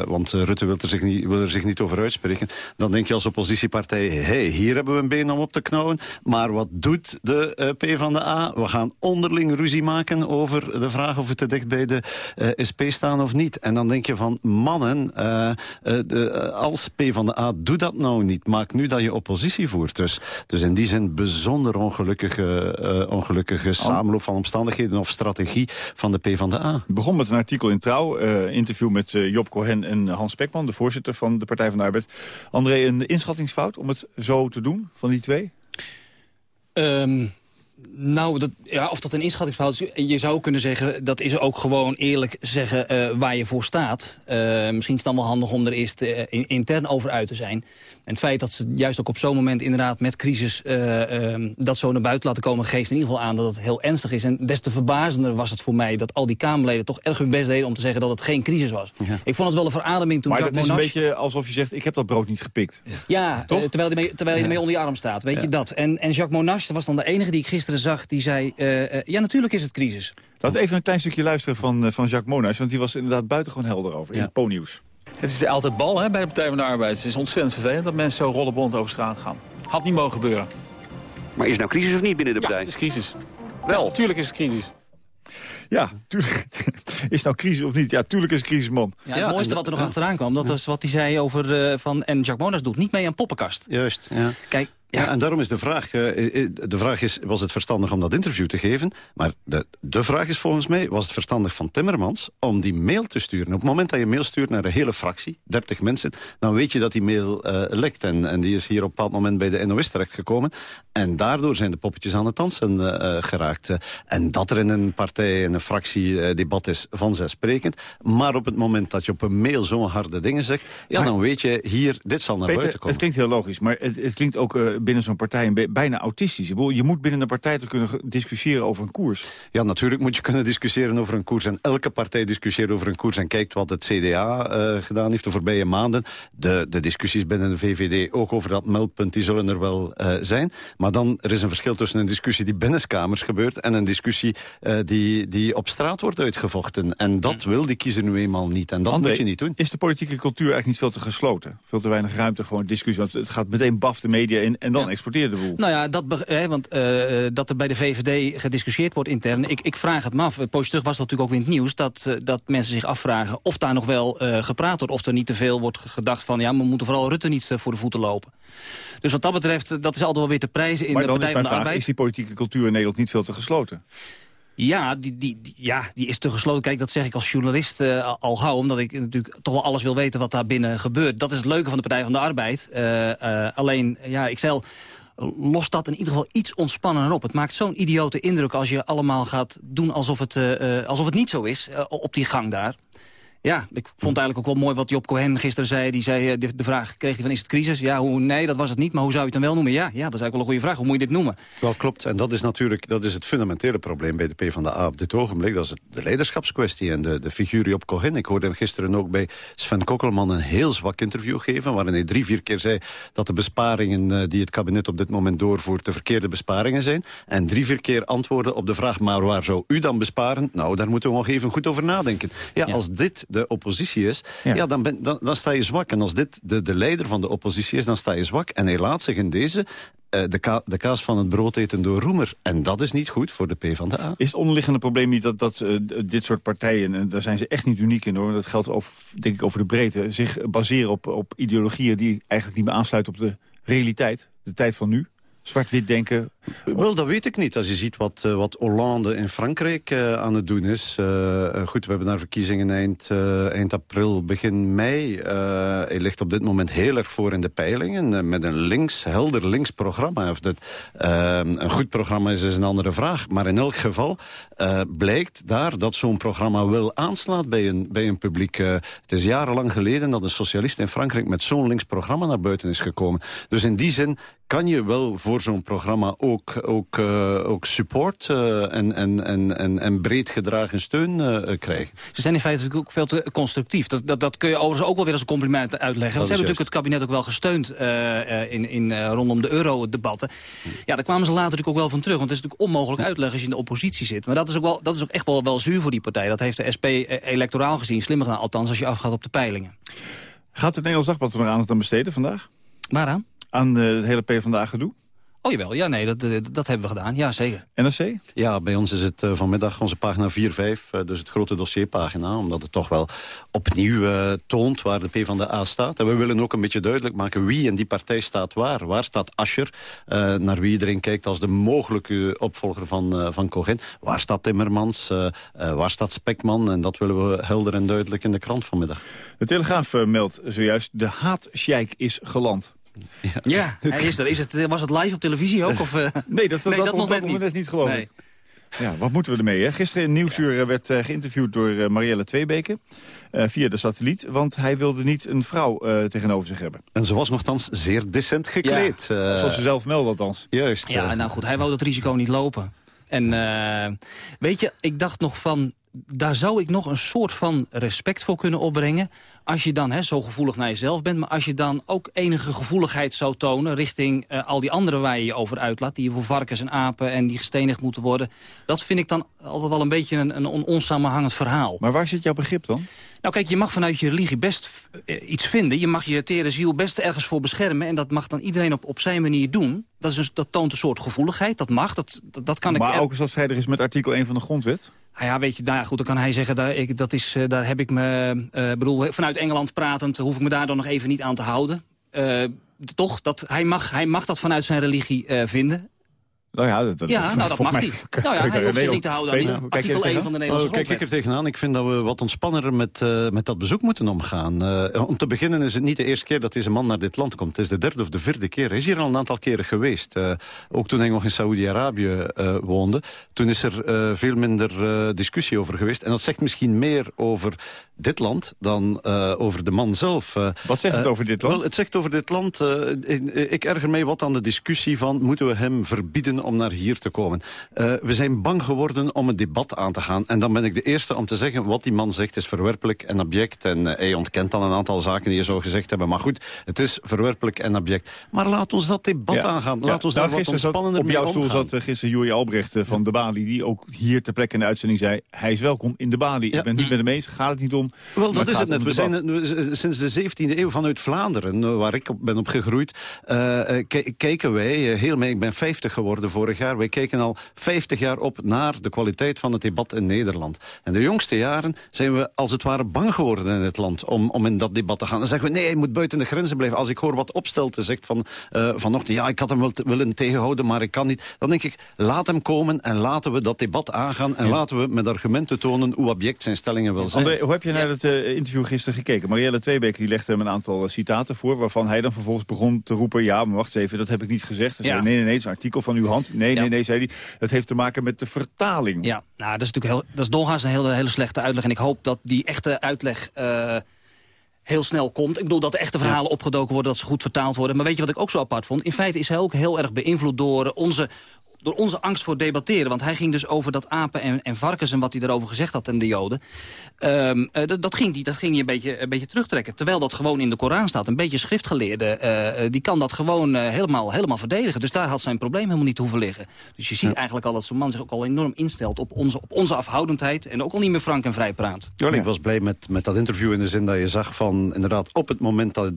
want Rutte wil er, zich niet, wil er zich niet over uitspreken... dan denk je als oppositiepartij... hey, hier hebben we een been om op te knauwen. Maar wat doet de uh, PvdA? We gaan onderling ruzie maken over de vraag of we te dicht bij de uh, SP staan of niet. En dan denk je van, mannen, uh, de, als PvdA, doe dat nou niet. Maak nu dat je oppositie voert. Dus, dus in die zin bijzonder ongelukkige, ongelukkige samenloop van omstandigheden of strategie van de PvdA. Het begon met een artikel in Trouw, interview met Job Cohen en Hans Spekman, de voorzitter van de Partij van de Arbeid. André, een inschattingsfout om het zo te doen van die twee? Um, nou, dat, ja, of dat een inschattingsfout is. Je zou kunnen zeggen, dat is ook gewoon eerlijk zeggen uh, waar je voor staat. Uh, misschien is het dan wel handig om er eerst uh, in, intern over uit te zijn. En het feit dat ze juist ook op zo'n moment inderdaad met crisis dat zo naar buiten laten komen... geeft in ieder geval aan dat het heel ernstig is. En des te verbazender was het voor mij dat al die Kamerleden toch erg hun best deden... om te zeggen dat het geen crisis was. Ja. Ik vond het wel een verademing toen maar het is een beetje alsof je zegt, ik heb dat brood niet gepikt. Ja, ja terwijl, je mee, terwijl je ermee onder je arm staat, weet je dat. En, en Jacques Monash was dan de enige die ik gisteren zag... die zei, uh, uh, ja, natuurlijk is het crisis. Laten we even een klein stukje luisteren van, uh, van Jacques Monash... want die was inderdaad buitengewoon helder over, ja. in het Po-nieuws. Het is altijd bal hè, bij de Partij van de Arbeid. Het is ontzettend vervelend dat mensen zo rollenbond over straat gaan. Had niet mogen gebeuren. Maar is het nou crisis of niet binnen de partij? Ja, het is crisis. Wel. Ja, tuurlijk is het crisis. Ja, tuurlijk. *laughs* Is het nou crisis of niet? Ja, tuurlijk is het crisis, man. Ja, het ja, mooiste wat er nog ja. achteraan kwam, dat was wat hij zei over... Uh, van, en Jacques Monas doet niet mee aan poppenkast. Juist, ja. Kijk, ja. ja. en daarom is de vraag, uh, de vraag is, was het verstandig om dat interview te geven? Maar de, de vraag is volgens mij, was het verstandig van Timmermans om die mail te sturen? Op het moment dat je mail stuurt naar een hele fractie, 30 mensen, dan weet je dat die mail uh, lekt. En, en die is hier op een bepaald moment bij de NOS terechtgekomen. En daardoor zijn de poppetjes aan het dansen uh, geraakt. en dat er in een partij, in een fractie debat is, vanzelfsprekend. Maar op het moment dat je op een mail zo'n harde dingen zegt, ja, maar, dan weet je, hier, dit zal naar Peter, buiten komen. Het klinkt heel logisch, maar het, het klinkt ook binnen zo'n partij bijna autistisch. Je moet binnen een partij te kunnen discussiëren over een koers. Ja, natuurlijk moet je kunnen discussiëren over een koers. En elke partij discussieert over een koers en kijkt wat het CDA uh, gedaan heeft de voorbije maanden. De, de discussies binnen de VVD, ook over dat meldpunt, die zullen er wel uh, zijn. Maar dan, er is een verschil tussen een discussie die binnenskamers gebeurt... en een discussie uh, die, die op straat wordt uitgevochten. En dat wil die kiezer nu eenmaal niet. En dat André, moet je niet doen. Is de politieke cultuur eigenlijk niet veel te gesloten? Veel te weinig ruimte gewoon discussie. Want het gaat meteen baf de media in en dan ja. de boel. Nou ja, dat, hè, want, uh, dat er bij de VVD gediscussieerd wordt intern. Ik, ik vraag het me af. Poosje terug was dat natuurlijk ook weer in het nieuws. Dat, uh, dat mensen zich afvragen of daar nog wel uh, gepraat wordt. Of er niet te veel wordt gedacht van... ja, we moeten vooral Rutte niet voor de voeten lopen. Dus wat dat betreft, dat is altijd wel weer te prijzen in maar de Partij van de vraag, Arbeid. is die politieke cultuur in Nederland niet veel te gesloten? Ja die, die, ja, die is te gesloten. Kijk, dat zeg ik als journalist uh, al gauw. Omdat ik natuurlijk toch wel alles wil weten wat daar binnen gebeurt. Dat is het leuke van de Partij van de Arbeid. Uh, uh, alleen, ja, ik zei al lost dat in ieder geval iets ontspannender op. Het maakt zo'n idiote indruk als je allemaal gaat doen alsof het, alsof het niet zo is op die gang daar. Ja, ik vond eigenlijk ook wel mooi wat Job Cohen gisteren zei. Die zei, de, de vraag kreeg hij van, is het crisis? Ja, hoe, nee, dat was het niet, maar hoe zou je het dan wel noemen? Ja, ja, dat is eigenlijk wel een goede vraag. Hoe moet je dit noemen? Wel, klopt. En dat is natuurlijk dat is het fundamentele probleem bij de PvdA op dit ogenblik. Dat is de leiderschapskwestie en de, de figuur Job Cohen. Ik hoorde hem gisteren ook bij Sven Kokkelman een heel zwak interview geven... waarin hij drie, vier keer zei dat de besparingen uh, die het kabinet op dit moment doorvoert... de verkeerde besparingen zijn. En drie, vier keer antwoorden op de vraag, maar waar zou u dan besparen? Nou, daar moeten we nog even goed over nadenken. Ja, ja. als dit de oppositie is, ja. ja dan, ben, dan, dan, sta je zwak. En als dit de, de leider van de oppositie is, dan sta je zwak. En hij laat zich in deze uh, de, ka de, kaas van het brood eten door Roemer. En dat is niet goed voor de PvdA. Is het onderliggende probleem niet dat, dat uh, dit soort partijen... en daar zijn ze echt niet uniek in hoor... dat geldt over, denk ik over de breedte... zich baseren op, op ideologieën die eigenlijk niet meer aansluiten op de realiteit. De tijd van nu. Zwart-wit denken, Wel, dat weet ik niet. Als je ziet wat, uh, wat Hollande in Frankrijk uh, aan het doen is. Uh, goed, we hebben daar verkiezingen eind, eind april, begin mei. hij ligt op dit moment heel erg voor in de peilingen. met een links, helder links programma. Of dat een goed programma is, is een andere vraag. Maar in elk geval blijkt daar dat zo'n programma wel aanslaat bij een, bij een publiek. het is jarenlang geleden dat een socialist in Frankrijk met zo'n links programma naar buiten is gekomen. Dus in die zin kan je wel voor zo'n programma ook, ook, uh, ook support uh, en, en, en, en, breed gedragen steun uh, krijgen. Ze zijn in feite natuurlijk ook veel te constructief. Dat, dat, dat kun je overigens ook wel weer als een compliment uitleggen. Ze hebben natuurlijk het kabinet ook wel gesteund in, in, rondom de euro-debatten. Ja, daar kwamen ze later natuurlijk ook wel van terug. Want het is natuurlijk onmogelijk uitleggen als je in de oppositie zit. Maar dat is ook, wel, dat is ook echt wel, wel zuur voor die partij. Dat heeft de SP electoraal gezien slimmer gedaan. Althans, als je afgaat op de peilingen. Gaat het Nederlands Dagblad er nog aandacht aan besteden vandaag? Waaraan? Aan de, het hele PvdA gedoe? Oh jawel, ja nee, dat, eh, dat hebben we gedaan, ja zeker. NRC? Ja, bij ons is het uh, vanmiddag onze pagina 4-5, uh, eh, dus het grote dossierpagina. Omdat het toch wel opnieuw uh, toont waar de PvdA staat. En we willen ook een beetje duidelijk maken wie in die partij staat waar. Waar staat Ascher, naar wie iedereen kijkt als de mogelijke opvolger van, van Cohen. Waar staat Timmermans, waar staat Spekman. En dat willen we helder en duidelijk in de krant vanmiddag. De Telegraaf meldt zojuist, de haatsjijk is geland. Ja, ja hij is er. Is het, was het live op televisie ook? Of, *laughs* uh... nee, dat, dat, dat, nog net niet. net niet, geloof nee. ik. Ja, wat moeten we ermee? Hè? Gisteren in Nieuwsuur ja. werd uh, geïnterviewd door uh, Marielle Tweebeke. Uh, via de satelliet, want hij wilde niet een vrouw tegenover zich hebben. En ze was nogthans zeer decent gekleed. Ja. Zoals ze zelf meldde althans. Juist. Ja, nou goed, hij wou dat risico niet lopen. En weet je, ik dacht nog van, daar zou ik nog een soort van respect voor kunnen opbrengen. Als je dan hè, zo gevoelig naar jezelf bent... maar als je dan ook enige gevoeligheid zou tonen... richting uh, al die anderen waar je je over uitlaat... die voor varkens en apen en die gestenigd moeten worden... dat vind ik dan altijd wel een beetje een, een onsamenhangend verhaal. Maar waar zit jouw begrip dan? Nou kijk, je mag vanuit je religie best uh, iets vinden. Je mag je tere ziel best ergens voor beschermen. En dat mag dan iedereen op, op zijn manier doen. Dat, is dus, dat toont een soort gevoeligheid. Dat mag. Dat, dat, dat kan maar ik maar ook als er is met artikel 1 van de grondwet? Nou ja, weet je, nou ja, goed, dan kan hij zeggen, daar, ik, dat is, uh, daar heb ik me, uh, bedoel, vanuit Engeland pratend, hoef ik me daar dan nog even niet aan te houden. Uh, toch, dat, hij, mag, hij mag dat vanuit zijn religie vinden. Nou ja, dat, ja, nou, dat mag hij. *laughs* Nou ja, hij hoeft zich niet te houden aan artikel 1 van de Nederlandse oh, Kijk ik er tegenaan. Ik vind dat we wat ontspannender met, uh, met dat bezoek moeten omgaan. Uh, om te beginnen is het niet de eerste keer dat deze man naar dit land komt. Het is de derde of de vierde keer. Hij is hier al een aantal keren geweest. Uh, ook toen hij nog in Saoedi-Arabië woonde. Toen is er veel minder discussie over geweest. En dat zegt misschien meer over dit land dan over de man zelf. wat zegt het over dit land? Wel, het zegt over dit land... Ik, ik erger mij wat aan de discussie van... moeten we hem verbieden om naar hier te komen. Uh, we zijn bang geworden om een debat aan te gaan. En dan ben ik de eerste om te zeggen... wat die man zegt is verwerpelijk en object. En uh, hij ontkent dan een aantal zaken die je zou gezegd hebben. Maar goed, het is verwerpelijk en object. Maar laat ons dat debat ja. aangaan. Laat ja. ons nou, daar wat ontspannender Op jouw stoel zat uh, gisteren Joeri Albrecht van de Bali... die ook hier ter plekke in de uitzending zei... hij is welkom in de Bali. Ik ben niet met hem eens, gaat het niet om. Wel, dat is het net. We zijn sinds de 17e eeuw vanuit Vlaanderen... waar ik op ben opgegroeid... kijken wij, heel mee, ik ben 50 geworden vorig jaar. Wij kijken al 50 jaar op naar de kwaliteit van het debat in Nederland. En de jongste jaren zijn we als het ware bang geworden in het land om, om in dat debat te gaan. Dan zeggen we, nee, hij moet buiten de grenzen blijven. Als ik hoor wat Opstelte zegt van, uh, vanochtend, ja, ik had hem wel willen tegenhouden, maar ik kan niet. Dan denk ik, laat hem komen en laten we dat debat aangaan. En ja. laten we met argumenten tonen hoe object zijn stellingen wel zijn. André, hoe heb je naar het uh, interview gisteren gekeken? Marielle Tweebeek die legde hem een aantal uh, citaten voor... waarvan hij dan vervolgens begon te roepen... ja, maar wacht eens even, dat heb ik niet gezegd. Ja. nee, nee, nee, het is een artikel van uw hand. Nee, nee, nee, zei hij. Het heeft te maken met de vertaling. Ja, nou, dat is natuurlijk heel, dat is dolgaans een hele, hele slechte uitleg. En ik hoop dat die echte uitleg... Uh, heel snel komt. Ik bedoel dat de echte verhalen ja. opgedoken worden, dat ze goed vertaald worden. Maar weet je wat ik ook zo apart vond? In feite is hij ook heel erg beïnvloed door onze door onze angst voor debatteren. Want hij ging dus over dat apen en, en varkens en wat hij erover gezegd had en de joden. Um, uh, dat, ging die, dat ging hij een beetje, een beetje terugtrekken. Terwijl dat gewoon in de Koran staat. Een beetje schriftgeleerde, uh, die kan dat gewoon uh, helemaal, helemaal verdedigen. Dus daar had zijn probleem helemaal niet hoeven liggen. Dus je ziet ja. eigenlijk al dat zo'n man zich ook al enorm instelt op onze, op onze afhoudendheid. En ook al niet meer frank en vrij praat. Ja, ik was blij met, met dat interview in de zin dat je zag van inderdaad op het moment dat,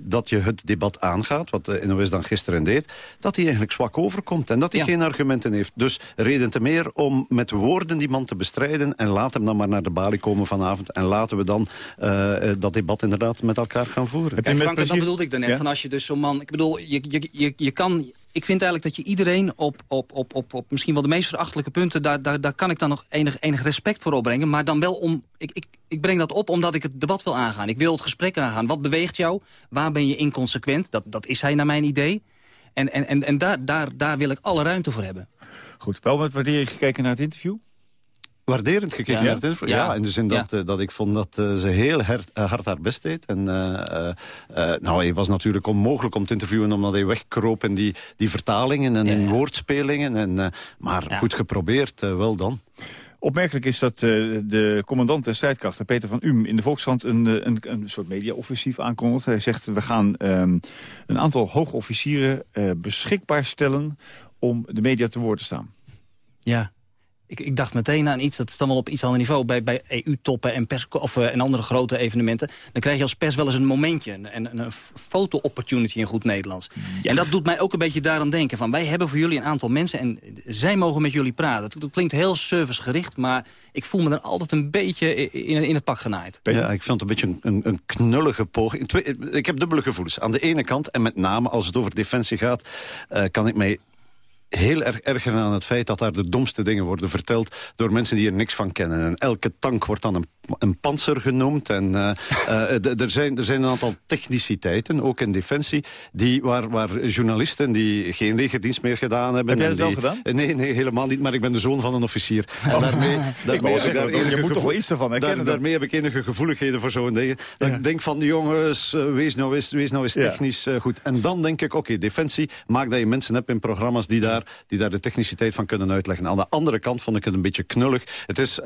dat je het debat aangaat. Wat de NOS dan gisteren deed. Dat hij eigenlijk zwak overkomt. En dat hij ja. geen argumenten heeft. Dus reden te meer om met woorden die man te bestrijden. En laat hem dan maar naar de balie komen vanavond. En laten we dan uh, dat debat inderdaad met elkaar gaan voeren. En Frank, dat bedoelde ik daarnet. Ja? Van als je dus zo'n man... Ik bedoel, je, je, je, je kan ik vind eigenlijk dat je iedereen op, op, op, op, op misschien wel de meest verachtelijke punten... daar, daar, daar kan ik dan nog enig, enig respect voor opbrengen. Maar dan wel om... Ik, ik, ik breng dat op omdat ik het debat wil aangaan. Ik wil het gesprek aangaan. Wat beweegt jou? Waar ben je inconsequent? Dat, dat is hij naar mijn idee. En, en, en, en daar, daar, daar wil ik alle ruimte voor hebben. Goed, wel met waardering gekeken naar het interview? Waarderend gekeken Ja. naar het interview. Ja. Ja. in de zin dat, eh, dat ik vond dat eh, ze heel hard, eh, hard haar best deed. En, eh, eh, eh, nou, hij was natuurlijk onmogelijk om te interviewen... omdat hij wegkroop in die, die vertalingen en in woordspelingen. En, eh, maar goed geprobeerd, wel dan. Opmerkelijk is dat eh, de commandant der strijdkrachten, Peter van Um... in de Volkskrant een, eh, een, een soort media-offensief aankondigt. Hij zegt, we gaan ehm, een aantal hoogofficieren eh, beschikbaar stellen... om de media te woord te staan. Ja. Ik, ik dacht meteen aan iets, dat is dan wel op iets ander niveau... bij, bij EU-toppen en, pers, of, eh, en andere grote evenementen. Dan krijg je als pers wel eens een momentje. Een, een, een foto-opportunity in goed Nederlands. En dat doet mij ook een beetje daarom denken. Van, wij hebben voor jullie een aantal mensen en zij mogen met jullie praten. Dat, dat klinkt heel servicegericht, maar ik voel me dan altijd een beetje in, in het pak genaaid. Ja, ik vond het een beetje een, knullige poging. Twee- ik heb dubbele gevoelens. Aan de ene kant, en met name als het over defensie gaat... eh, kan ik mij heel erg ergeren aan het feit dat daar de domste dingen worden verteld... door mensen die er niks van kennen. En elke tank wordt dan een, een panzer genoemd. En eh, eh, er, zijn, er zijn een aantal techniciteiten, ook in defensie... Die, waar, waar journalisten die geen legerdienst meer gedaan hebben... Heb jij dat wel gedaan? Nee, nee, helemaal niet. Maar ik ben de zoon van een officier. En daarmee, *laughs* daarmee heb ik daar je enige moet toch gevoel- wel iets ervan daar- Daarmee heb ik enige gevoeligheden voor zo'n dingen. Dat ik denk van, jongens, eh, wees nou eens, wees nou eens technisch goed. En dan denk ik, oké, defensie, maak dat je mensen hebt in programma's... Die daar, die daar de techniciteit van kunnen uitleggen. Aan de andere kant vond ik het een beetje knullig. Het is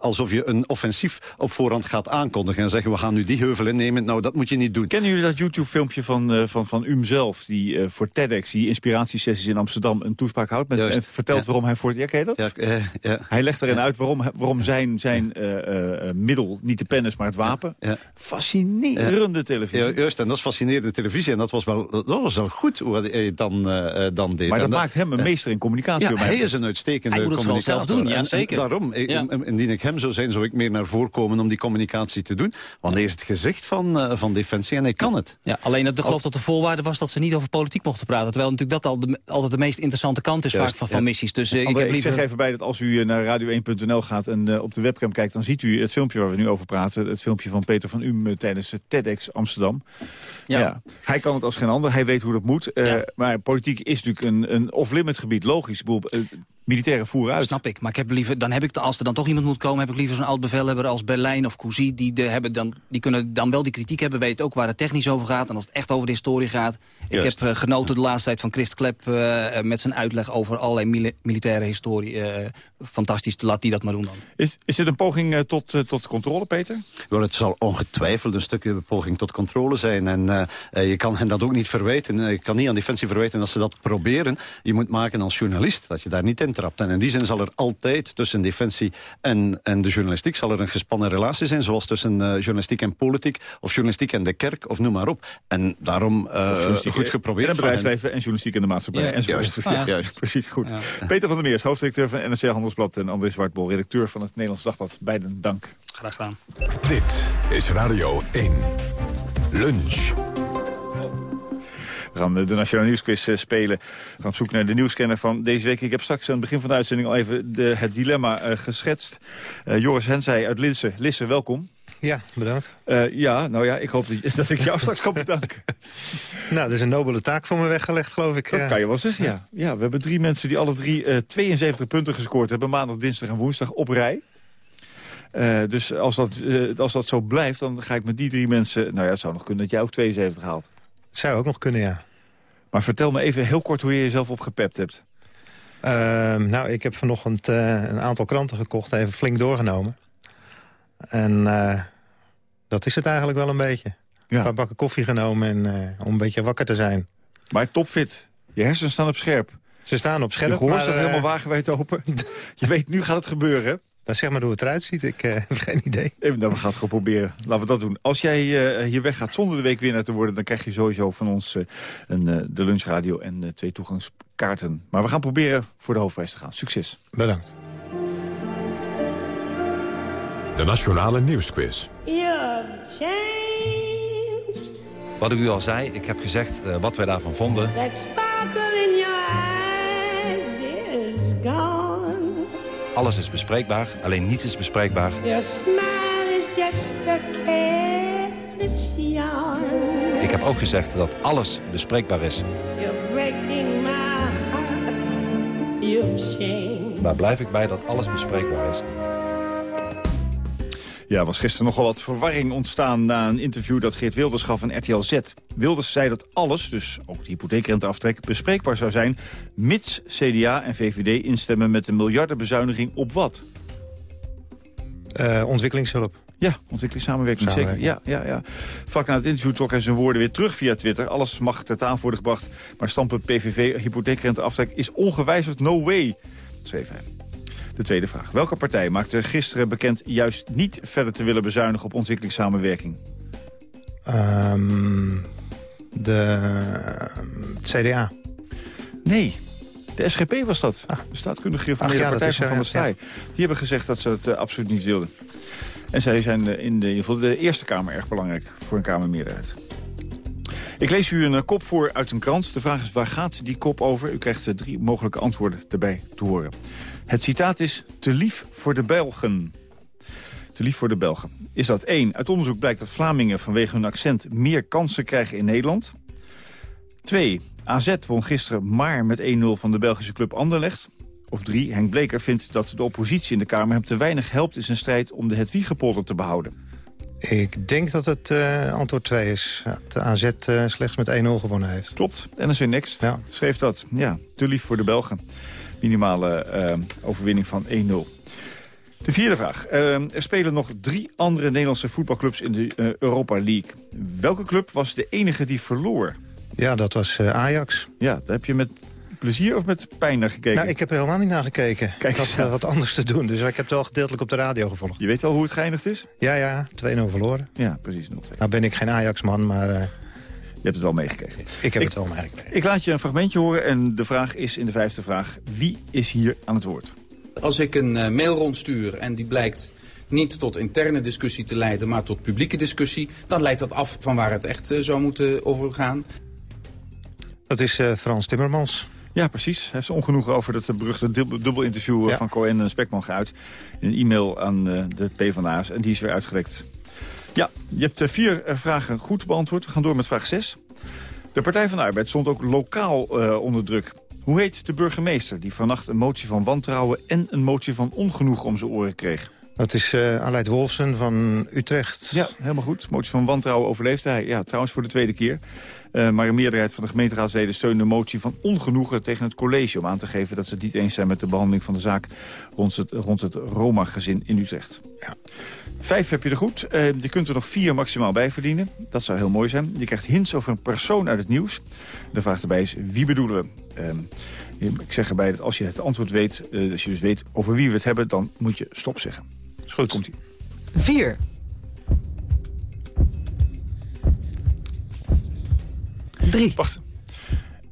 alsof je een offensief op voorhand gaat aankondigen... en zeggen, we gaan nu die heuvel innemen. Nou, dat moet je niet doen. Kennen jullie dat YouTube-filmpje van, eh, van, van UM zelf... die eh, voor TEDx, die inspiratiesessies in Amsterdam... een toespraak houdt met, Juist, en vertelt ja. waarom hij voor... Ja, ken je dat? Ja, eh, ja. Hij legt erin uit waarom, waarom zijn, zijn eh, eh, eh, middel, niet de pen is, maar het wapen... Ja. fascinerende televisie. Ja, juist, en dat is fascinerende televisie. En dat was wel, dat was wel goed hoe hij het dan, eh, eh, dan deed. Maar dat maakt hem een meester in communicatie. Hij is een uitstekende Hij moet het zelf doen, ja, En- en zeker. daarom, indien ik hem zou zijn, zou ik meer naar voren komen om die communicatie te doen. Want hij is het gezicht van, eh, van Defensie en hij kan het. Ja, alleen dat de geloof dat de voorwaarde was dat ze niet over politiek mochten praten. Terwijl natuurlijk dat al de, altijd de meest interessante kant is Juist, vaak van, van missies. Dus eh, ik zeg even bij dat als u eh, naar radio1.nl gaat en op de webcam kijkt... dan ziet u het filmpje waar we nu over praten. Het filmpje van Peter van Um tijdens het TEDx Amsterdam. Ja. Hij kan het als geen ander. Hij weet hoe dat moet. Maar politiek is natuurlijk een, een off-limit gebied. Logisch. Militairen voeren uit. Snap ik, maar ik heb liever, dan heb ik, als er dan toch iemand moet komen... heb ik liever zo'n oud bevelhebber als Berlijn of Cousy. Die, de, hebben dan, die kunnen dan wel die kritiek hebben, weten ook waar het technisch over gaat... en als het echt over de historie gaat. Ik Juist. heb eh, genoten de laatste tijd van Christ Klep... eh, eh, met zijn uitleg over allerlei mili- militaire historie. eh, fantastisch, laat die dat maar doen dan. Is, is dit een poging tot, tot controle, Peter? Wel, het zal ongetwijfeld een stukje poging tot controle zijn. En je kan hen dat ook niet verwijten. Je kan niet aan Defensie verwijten dat ze dat proberen. Je moet maken als journalist dat je daar niet En in die zin zal er altijd tussen Defensie en, en de journalistiek... zal er een gespannen relatie zijn, zoals tussen eh, journalistiek en politiek... of journalistiek en de kerk, of noem maar op. En daarom eh, goed geprobeerd hen. bedrijfsleven en journalistiek in de maatschappij. Ja, juist. *laughs* Ja, juist. Precies, goed. Peter van der Meers, hoofddirecteur van NRC Handelsblad... en André Zwartbol, redacteur van het Nederlands Dagblad. Beiden dank. Graag gedaan. Dit is Radio 1. Lunch. We gaan de Nationale Nieuwsquiz eh, spelen. We gaan op zoek naar de nieuwscanner van deze week. Ik heb straks aan het begin van de uitzending al even de, het dilemma eh, geschetst. Eh, Joris Hensey uit Lisse. Lisse, welkom. Ja, bedankt. Ja, nou ja, ik hoop dat, *laughs* dat ik jou straks kan bedanken. *laughs* Nou, dat is een nobele taak voor me weggelegd, geloof ik. Dat kan je wel zeggen, ja. ja. We hebben drie mensen die alle drie eh, 72 punten gescoord hebben... maandag, dinsdag en woensdag op rij. Dus als dat, als dat zo blijft, dan ga ik met die drie mensen... Nou ja, het zou nog kunnen dat jij ook 72 haalt. Zou ook nog kunnen, ja. Maar vertel me even heel kort hoe je jezelf opgepept hebt. Ehm, nou, ik heb vanochtend eh, een aantal kranten gekocht, even flink doorgenomen. En eh, dat is het eigenlijk wel een beetje. Een paar bakken koffie genomen en, eh, om een beetje wakker te zijn. Maar topfit. Je hersenen staan op scherp. Ze staan op scherp, Je gehoor staat eh, helemaal wagenwijd open. *laughs* je weet, nu gaat het gebeuren. Dat zeg maar hoe het eruit ziet, ik eh, *laughs* heb geen idee. Even, nou, we gaan het gewoon proberen. Laten we dat doen. Als jij eh, hier weggaat zonder de weekwinnaar te worden... dan krijg je sowieso van ons eh, een, eh, de lunchradio en twee toegangskaarten. Maar we gaan proberen voor de hoofdprijs te gaan. Succes. Bedankt. De Nationale Nieuwsquiz. You've changed Wat ik u al zei, ik heb gezegd eh, wat wij daarvan vonden. that sparkle in your Alles is bespreekbaar, alleen niets is bespreekbaar. Your smile is just a careless yawn. Ik heb ook gezegd dat alles bespreekbaar is. You're breaking my heart. You've changed. Daar blijf ik bij dat alles bespreekbaar is. Ja, was gisteren nogal wat verwarring ontstaan na een interview dat Geert Wilders gaf aan RTL Z. Wilders zei dat alles, dus ook de hypotheekrenteaftrek, bespreekbaar zou zijn... mits CDA en VVD instemmen met een miljardenbezuiniging op wat? Uh, ontwikkelingshulp. Ja, ontwikkelingssamenwerking, Samenwerking. zeker. Ja, ja, ja. Vlak na het interview trok hij zijn woorden weer terug via Twitter. Alles mag ter tafel worden gebracht, maar standpunt PVV hypotheekrenteaftrek is ongewijzigd no way, schreef hij. De tweede vraag. Welke partij maakte gisteren bekend juist niet verder te willen bezuinigen op ontwikkelingssamenwerking? Um, de CDA. Nee, de SGP was dat. Ah. De staatkundige ja, partij dat is, van Van der ja, Staaij. Die hebben gezegd dat ze het uh, absoluut niet wilden. En zij zijn uh, in, de, in ieder geval de Eerste Kamer erg belangrijk voor een Kamermeerderheid. Ik lees u een kop voor uit een krant. De vraag is, waar gaat die kop over? U krijgt drie mogelijke antwoorden erbij te horen. Het citaat is te lief voor de Belgen. Te lief voor de Belgen. Is dat één? Uit onderzoek blijkt dat Vlamingen vanwege hun accent meer kansen krijgen in Nederland. Twee, AZ won gisteren maar met 1-0 van de Belgische club Anderlecht. Of drie, Henk Bleker vindt dat de oppositie in de Kamer hem te weinig helpt in zijn strijd om de Hedwiegepolder te behouden. Ik denk dat het uh, antwoord 2 is. Ja, de AZ uh, slechts met 1-0 gewonnen heeft. Klopt. NRC Next ja. schreef dat. Ja, te lief voor de Belgen minimale uh, overwinning van 1-0. De vierde vraag. Uh, er spelen nog drie andere Nederlandse voetbalclubs in de uh, Europa League. Welke club was de enige die verloor? Ja, dat was Ajax. Ja, daar heb je met plezier of met pijn naar gekeken? Nou, ik heb er helemaal niet naar gekeken. Kijk, ik had uh, wat anders te doen, dus ik heb het wel gedeeltelijk op de radio gevolgd. Je weet wel hoe het geëindigd is? Ja, ja, 2-0 verloren. Ja, precies. 0-2. Nou ben ik geen Ajax-man, maar... Uh, je hebt het wel meegekregen. Ik heb ik, het wel meegekregen. Ik laat je een fragmentje horen en de vraag is in de vijfde vraag... wie is hier aan het woord? Als ik een uh, mail rondstuur en die blijkt niet tot interne discussie te leiden... maar tot publieke discussie, dan leidt dat af van waar het echt uh, zou moeten over gaan. Dat is uh, Frans Timmermans. Ja, precies. Hij heeft zijn ongenoegen over dat beruchte dubbel interview ja. van Cohen en Spekman geuit. In een e-mail aan de PvdA's en die is weer uitgelekt. Ja, je hebt vier vragen goed beantwoord. We gaan door met vraag 6. De Partij van de Arbeid stond ook lokaal uh, onder druk. Hoe heet de burgemeester die vannacht een motie van wantrouwen... en een motie van ongenoegen om zijn oren kreeg? Dat is uh, Aleid Wolfsen van Utrecht. Ja, helemaal goed. Motie van wantrouwen overleefde hij. Ja, trouwens voor de tweede keer. Uh, maar een meerderheid van de gemeenteraadsleden steunde de motie van ongenoegen tegen het college... om aan te geven dat ze het niet eens zijn met de behandeling van de zaak... rond het, rond het Roma-gezin in Utrecht. Ja. Vijf heb je er goed. Uh, je kunt er nog vier maximaal bij verdienen. Dat zou heel mooi zijn. Je krijgt hints over een persoon uit het nieuws. De vraag erbij is, wie bedoelen we? Uh, ik zeg erbij dat als je het antwoord weet... Uh, als je dus weet over wie we het hebben, dan moet je stop zeggen. Is goed, komt-ie. Vier. Drie. Wacht.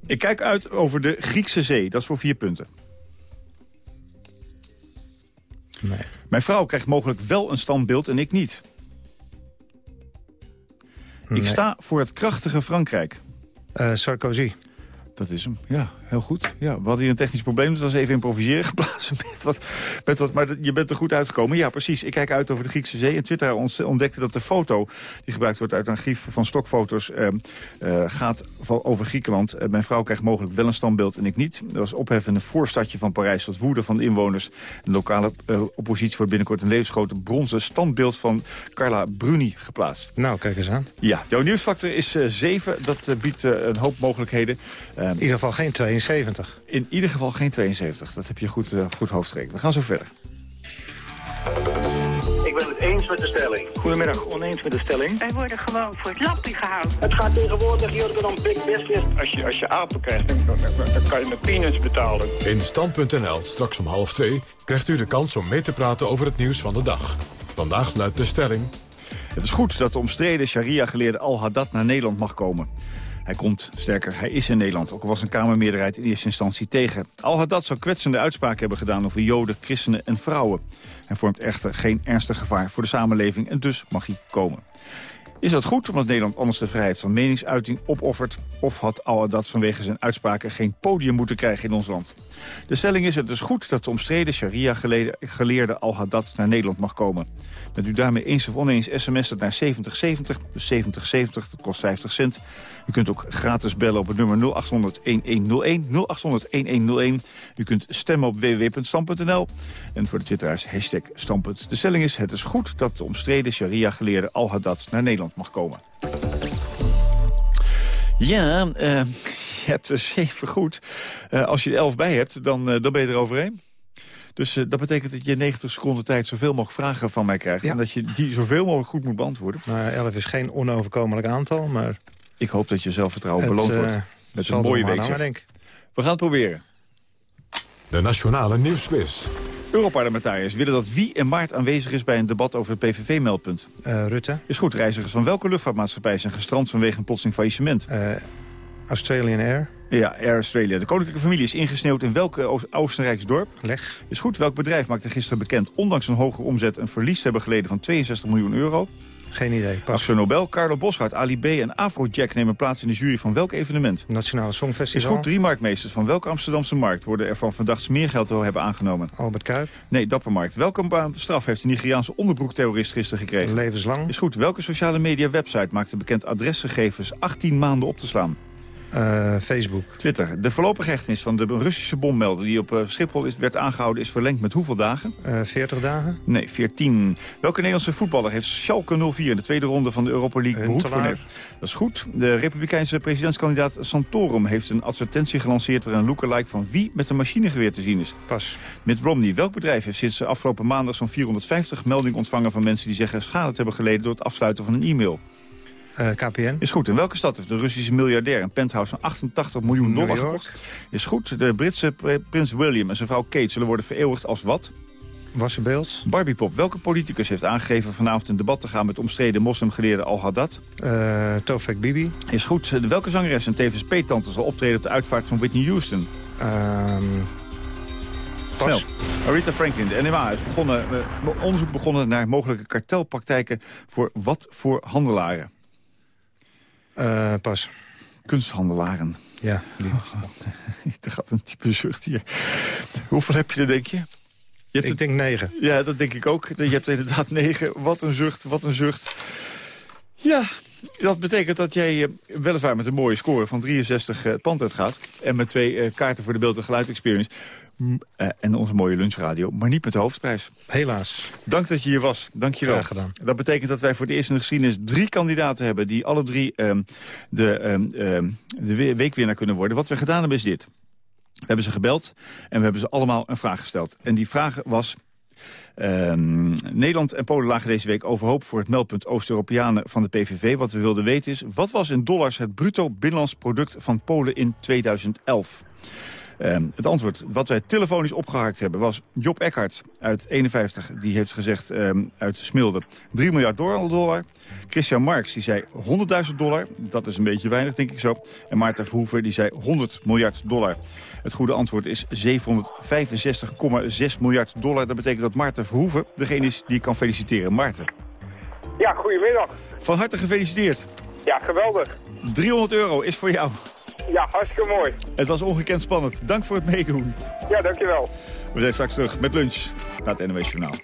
Ik kijk uit over de Griekse zee. Dat is voor vier punten. Nee. Mijn vrouw krijgt mogelijk wel een standbeeld en ik niet. Nee. Ik sta voor het krachtige Frankrijk. Uh, Sarkozy. Dat is hem, ja, heel goed. Ja, we hadden hier een technisch probleem, dus dat was even improviseren *laughs* geblazen met wat, met wat. Maar je bent er goed uitgekomen. Ja, precies. Ik kijk uit over de Griekse zee. En Twitter ontdekte dat de foto die gebruikt wordt uit een archief van stokfoto's... Uh, uh, gaat over Griekenland. Uh, mijn vrouw krijgt mogelijk wel een standbeeld en ik niet. Dat was opheffende voorstadje van Parijs tot woede van de inwoners. De lokale oppositie wordt binnenkort een levensgrote bronzen standbeeld van Carla Bruni geplaatst. Nou, kijk eens aan. Ja, jouw nieuwsfactor is 7. Dat biedt een hoop mogelijkheden. In ieder geval geen 72. In ieder geval geen 72. Dat heb je goed, uh, goed hoofdgerekend. We gaan zo verder. Ik ben het eens met de stelling. Goedemiddag, oneens met de stelling. Wij worden gewoon voor het lappie gehouden. Het gaat tegenwoordig hier om big business. Als je, als je apen krijgt, dan, dan, dan kan je met peanuts betalen. In Stand.nl, straks om half twee, krijgt u de kans om mee te praten over het nieuws van de dag. Vandaag luidt de stelling... Het is goed dat de omstreden sharia-geleerde Al-Haddad naar Nederland mag komen. Hij komt, sterker, hij is in Nederland. Ook al was een Kamermeerderheid in eerste instantie tegen. Al-Haddad zou kwetsende uitspraken hebben gedaan over joden, christenen en vrouwen. Hij vormt echter geen ernstig gevaar voor de samenleving en dus mag hij komen. Is dat goed omdat Nederland anders de vrijheid van meningsuiting opoffert... of had Al-Haddad vanwege zijn uitspraken geen podium moeten krijgen in ons land? De stelling is het dus goed dat de omstreden sharia-geleerde Al-Haddad naar Nederland mag komen. Bent u daarmee eens of oneens sms het naar 7070, dus 7070, dat kost 50 cent. U kunt ook gratis bellen op het nummer 0800-1101, 0800-1101. U kunt stemmen op www.stam.nl. En voor de twitteraars hashtag standpunt. De stelling is, het is goed dat de omstreden sharia-geleerde Al-Haddad naar Nederland mag komen. Ja, uh, je hebt er zeven goed. Uh, als je er elf bij hebt, dan, uh, dan ben je er overheen. Dus dat betekent dat je 90 seconden tijd zoveel mogelijk vragen van mij krijgt. Ja. En dat je die zoveel mogelijk goed moet beantwoorden. Nou, 11 is geen onoverkomelijk aantal, maar... Ik hoop dat je zelfvertrouwen Het, beloond eh, wordt. Met een mooie maar week. hangen, denk. We gaan het proberen. De Nationale Nieuwsquiz. Europarlementariërs willen dat wie in maart aanwezig is bij een debat over het PVV-meldpunt. Eh, Rutte, Is goed, reizigers van welke luchtvaartmaatschappij zijn gestrand vanwege een plotseling faillissement? eh, Australian Air, Ja, Air Australia. De koninklijke familie is ingesneeuwd in welke Oost- Oostenrijks dorp? Leg, Is goed, welk bedrijf maakte gisteren bekend ondanks een hogere omzet een verlies te hebben geleden van 62 miljoen euro? Geen idee. Pas. Axel Nobel, Carlo Boschart, Ali B en Afrojack nemen plaats in de jury van welk evenement? Nationale Is Songfestival, goed, drie marktmeesters van welke Amsterdamse markt worden er van verdacht smeergeld te hebben aangenomen? Albert Kuip, Nee, Dappermarkt. Welke straf heeft de Nigeriaanse onderbroekterrorist gisteren gekregen? levenslang, Is goed, welke sociale media website maakte bekend adresgegevens 18 maanden op te slaan? Eh, Facebook, Twitter. De voorlopige hechtenis van de Russische bommelder die op eh, Schiphol is, werd aangehouden is verlengd met hoeveel dagen? eh 40 dagen, Nee, 14. Welke Nederlandse voetballer heeft Schalke 04 in de tweede ronde van de Europa League behoed voor? Dat is goed. De republikeinse presidentskandidaat Santorum heeft een advertentie gelanceerd... waar een lookalike van wie met een machinegeweer te zien is. pas. Mitt Romney. Welk bedrijf heeft sinds de afgelopen maandag zo'n 450 meldingen ontvangen... van mensen die zeggen schade te hebben geleden door het afsluiten van een e-mail? Eh, KPN, Is goed. In welke stad heeft de Russische miljardair een penthouse van 88 miljoen dollar gekocht? Is goed. De Britse prins William en zijn vrouw Kate zullen worden vereeuwigd als wat? Wassenbeeld, Barbiepop. Welke politicus heeft aangegeven vanavond in debat te gaan met omstreden moslimgeleerde Al-Haddad? eh Tofek Bibi, Is goed. Welke zangeres en tevens peetante zal optreden op de uitvaart van Whitney Houston? ehm, Snel. Aretha Franklin. De NMA is begonnen, eh, onderzoek begonnen naar mogelijke kartelpraktijken voor wat voor handelaren? Eh, pas. Kunsthandelaren. Ja, die. *laughs* er gaat een type zucht hier. Hoeveel heb je er, denk je? je Ik het- denk 9. Ja, dat denk ik ook. Je hebt inderdaad negen. Wat een zucht, wat een zucht. Ja, dat betekent dat jij eh, weliswaar met een mooie score van 63 eh, het pand uitgaat. En met twee kaarten voor de beeld- en geluid-experience. Eh, en onze mooie lunchradio, maar niet met de hoofdprijs. Helaas. Dank dat je hier was. Dank je wel. Graag gedaan. Dat betekent dat wij voor de eerste in de geschiedenis drie kandidaten hebben... die alle drie ehm, de, ehm, de we- weekwinnaar kunnen worden. Wat we gedaan hebben is dit. We hebben ze gebeld en we hebben ze allemaal een vraag gesteld. En die vraag was... Nederland en Polen lagen deze week overhoop voor het meldpunt Oost-Europeanen van de PVV. Wat we wilden weten is, wat was in dollars het bruto binnenlands product van Polen in 2011? Ehm, het antwoord wat wij telefonisch opgehaakt hebben was Job Eckhart uit 51. Die heeft gezegd ehm, uit Smilde 3 miljard dollar. Christian Marx die zei 100.000 dollar. Dat is een beetje weinig denk ik zo. En Maarten Verhoeven die zei 100 miljard dollar. Het goede antwoord is 765,6 miljard dollar. Dat betekent dat Maarten Verhoeven degene is die ik kan feliciteren. Maarten, Ja, goedemiddag. van harte gefeliciteerd. Ja, geweldig. 300 euro is voor jou. Ja, hartstikke mooi. Het was ongekend spannend. Dank voor het meedoen. Ja, dankjewel. We zijn straks terug met lunch naar het NOS Journaal.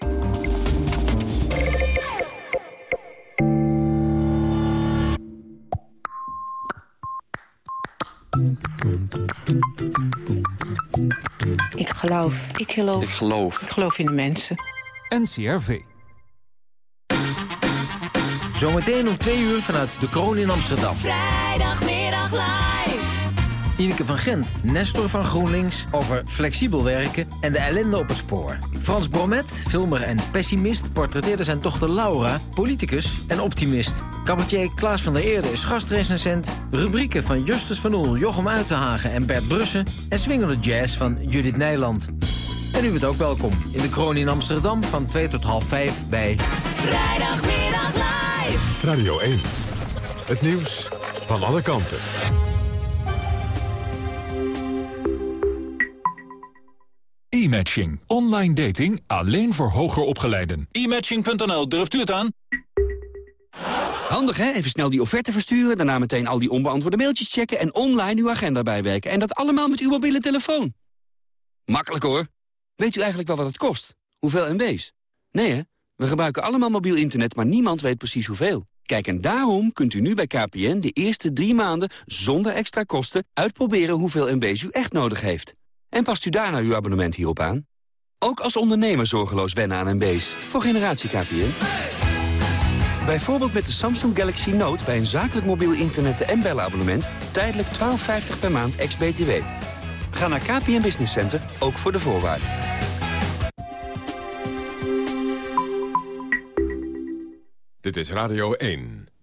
Ik geloof. Ik geloof. Ik geloof. Ik geloof in de mensen. NCRV. Zometeen om twee uur vanuit de Kroon in Amsterdam. Vrijdagmiddag live. Ineke van Gent, Nestor van GroenLinks... over flexibel werken en de ellende op het spoor. Frans Bromet, filmer en pessimist... portretteerde zijn dochter Laura, politicus en optimist. Cabaretier Klaas van der Eerde is gastrecensent. Rubrieken van Justus van Oel, Jochem Uitenhagen en Bert Brussen... en swingende jazz van Judith Nijland. En u bent ook welkom in de Kroon in Amsterdam van 2 tot half 5 bij... Vrijdagmiddag live. Radio 1. Het nieuws van alle kanten. E-matching. Online dating alleen voor hoger opgeleiden. E-matching.nl, durft u het aan? Handig hè? Even snel die offerte versturen, daarna meteen al die onbeantwoorde mailtjes checken... en online uw agenda bijwerken. En dat allemaal met uw mobiele telefoon. Makkelijk hoor. Weet u eigenlijk wel wat het kost? Hoeveel MB's? Nee hè? We gebruiken allemaal mobiel internet, maar niemand weet precies hoeveel. Kijk, en daarom kunt u nu bij KPN de eerste drie maanden zonder extra kosten uitproberen hoeveel MB's u echt nodig heeft. En past u daarna uw abonnement hierop aan? Ook als ondernemer zorgeloos wennen aan MB's. Voor generatie KPN. Bijvoorbeeld met de Samsung Galaxy Note bij een zakelijk mobiel internet- en bellenabonnement... tijdelijk 12,50 per maand ex-BTW. Ga naar KPN Business Center, ook voor de voorwaarden. Dit is Radio 1.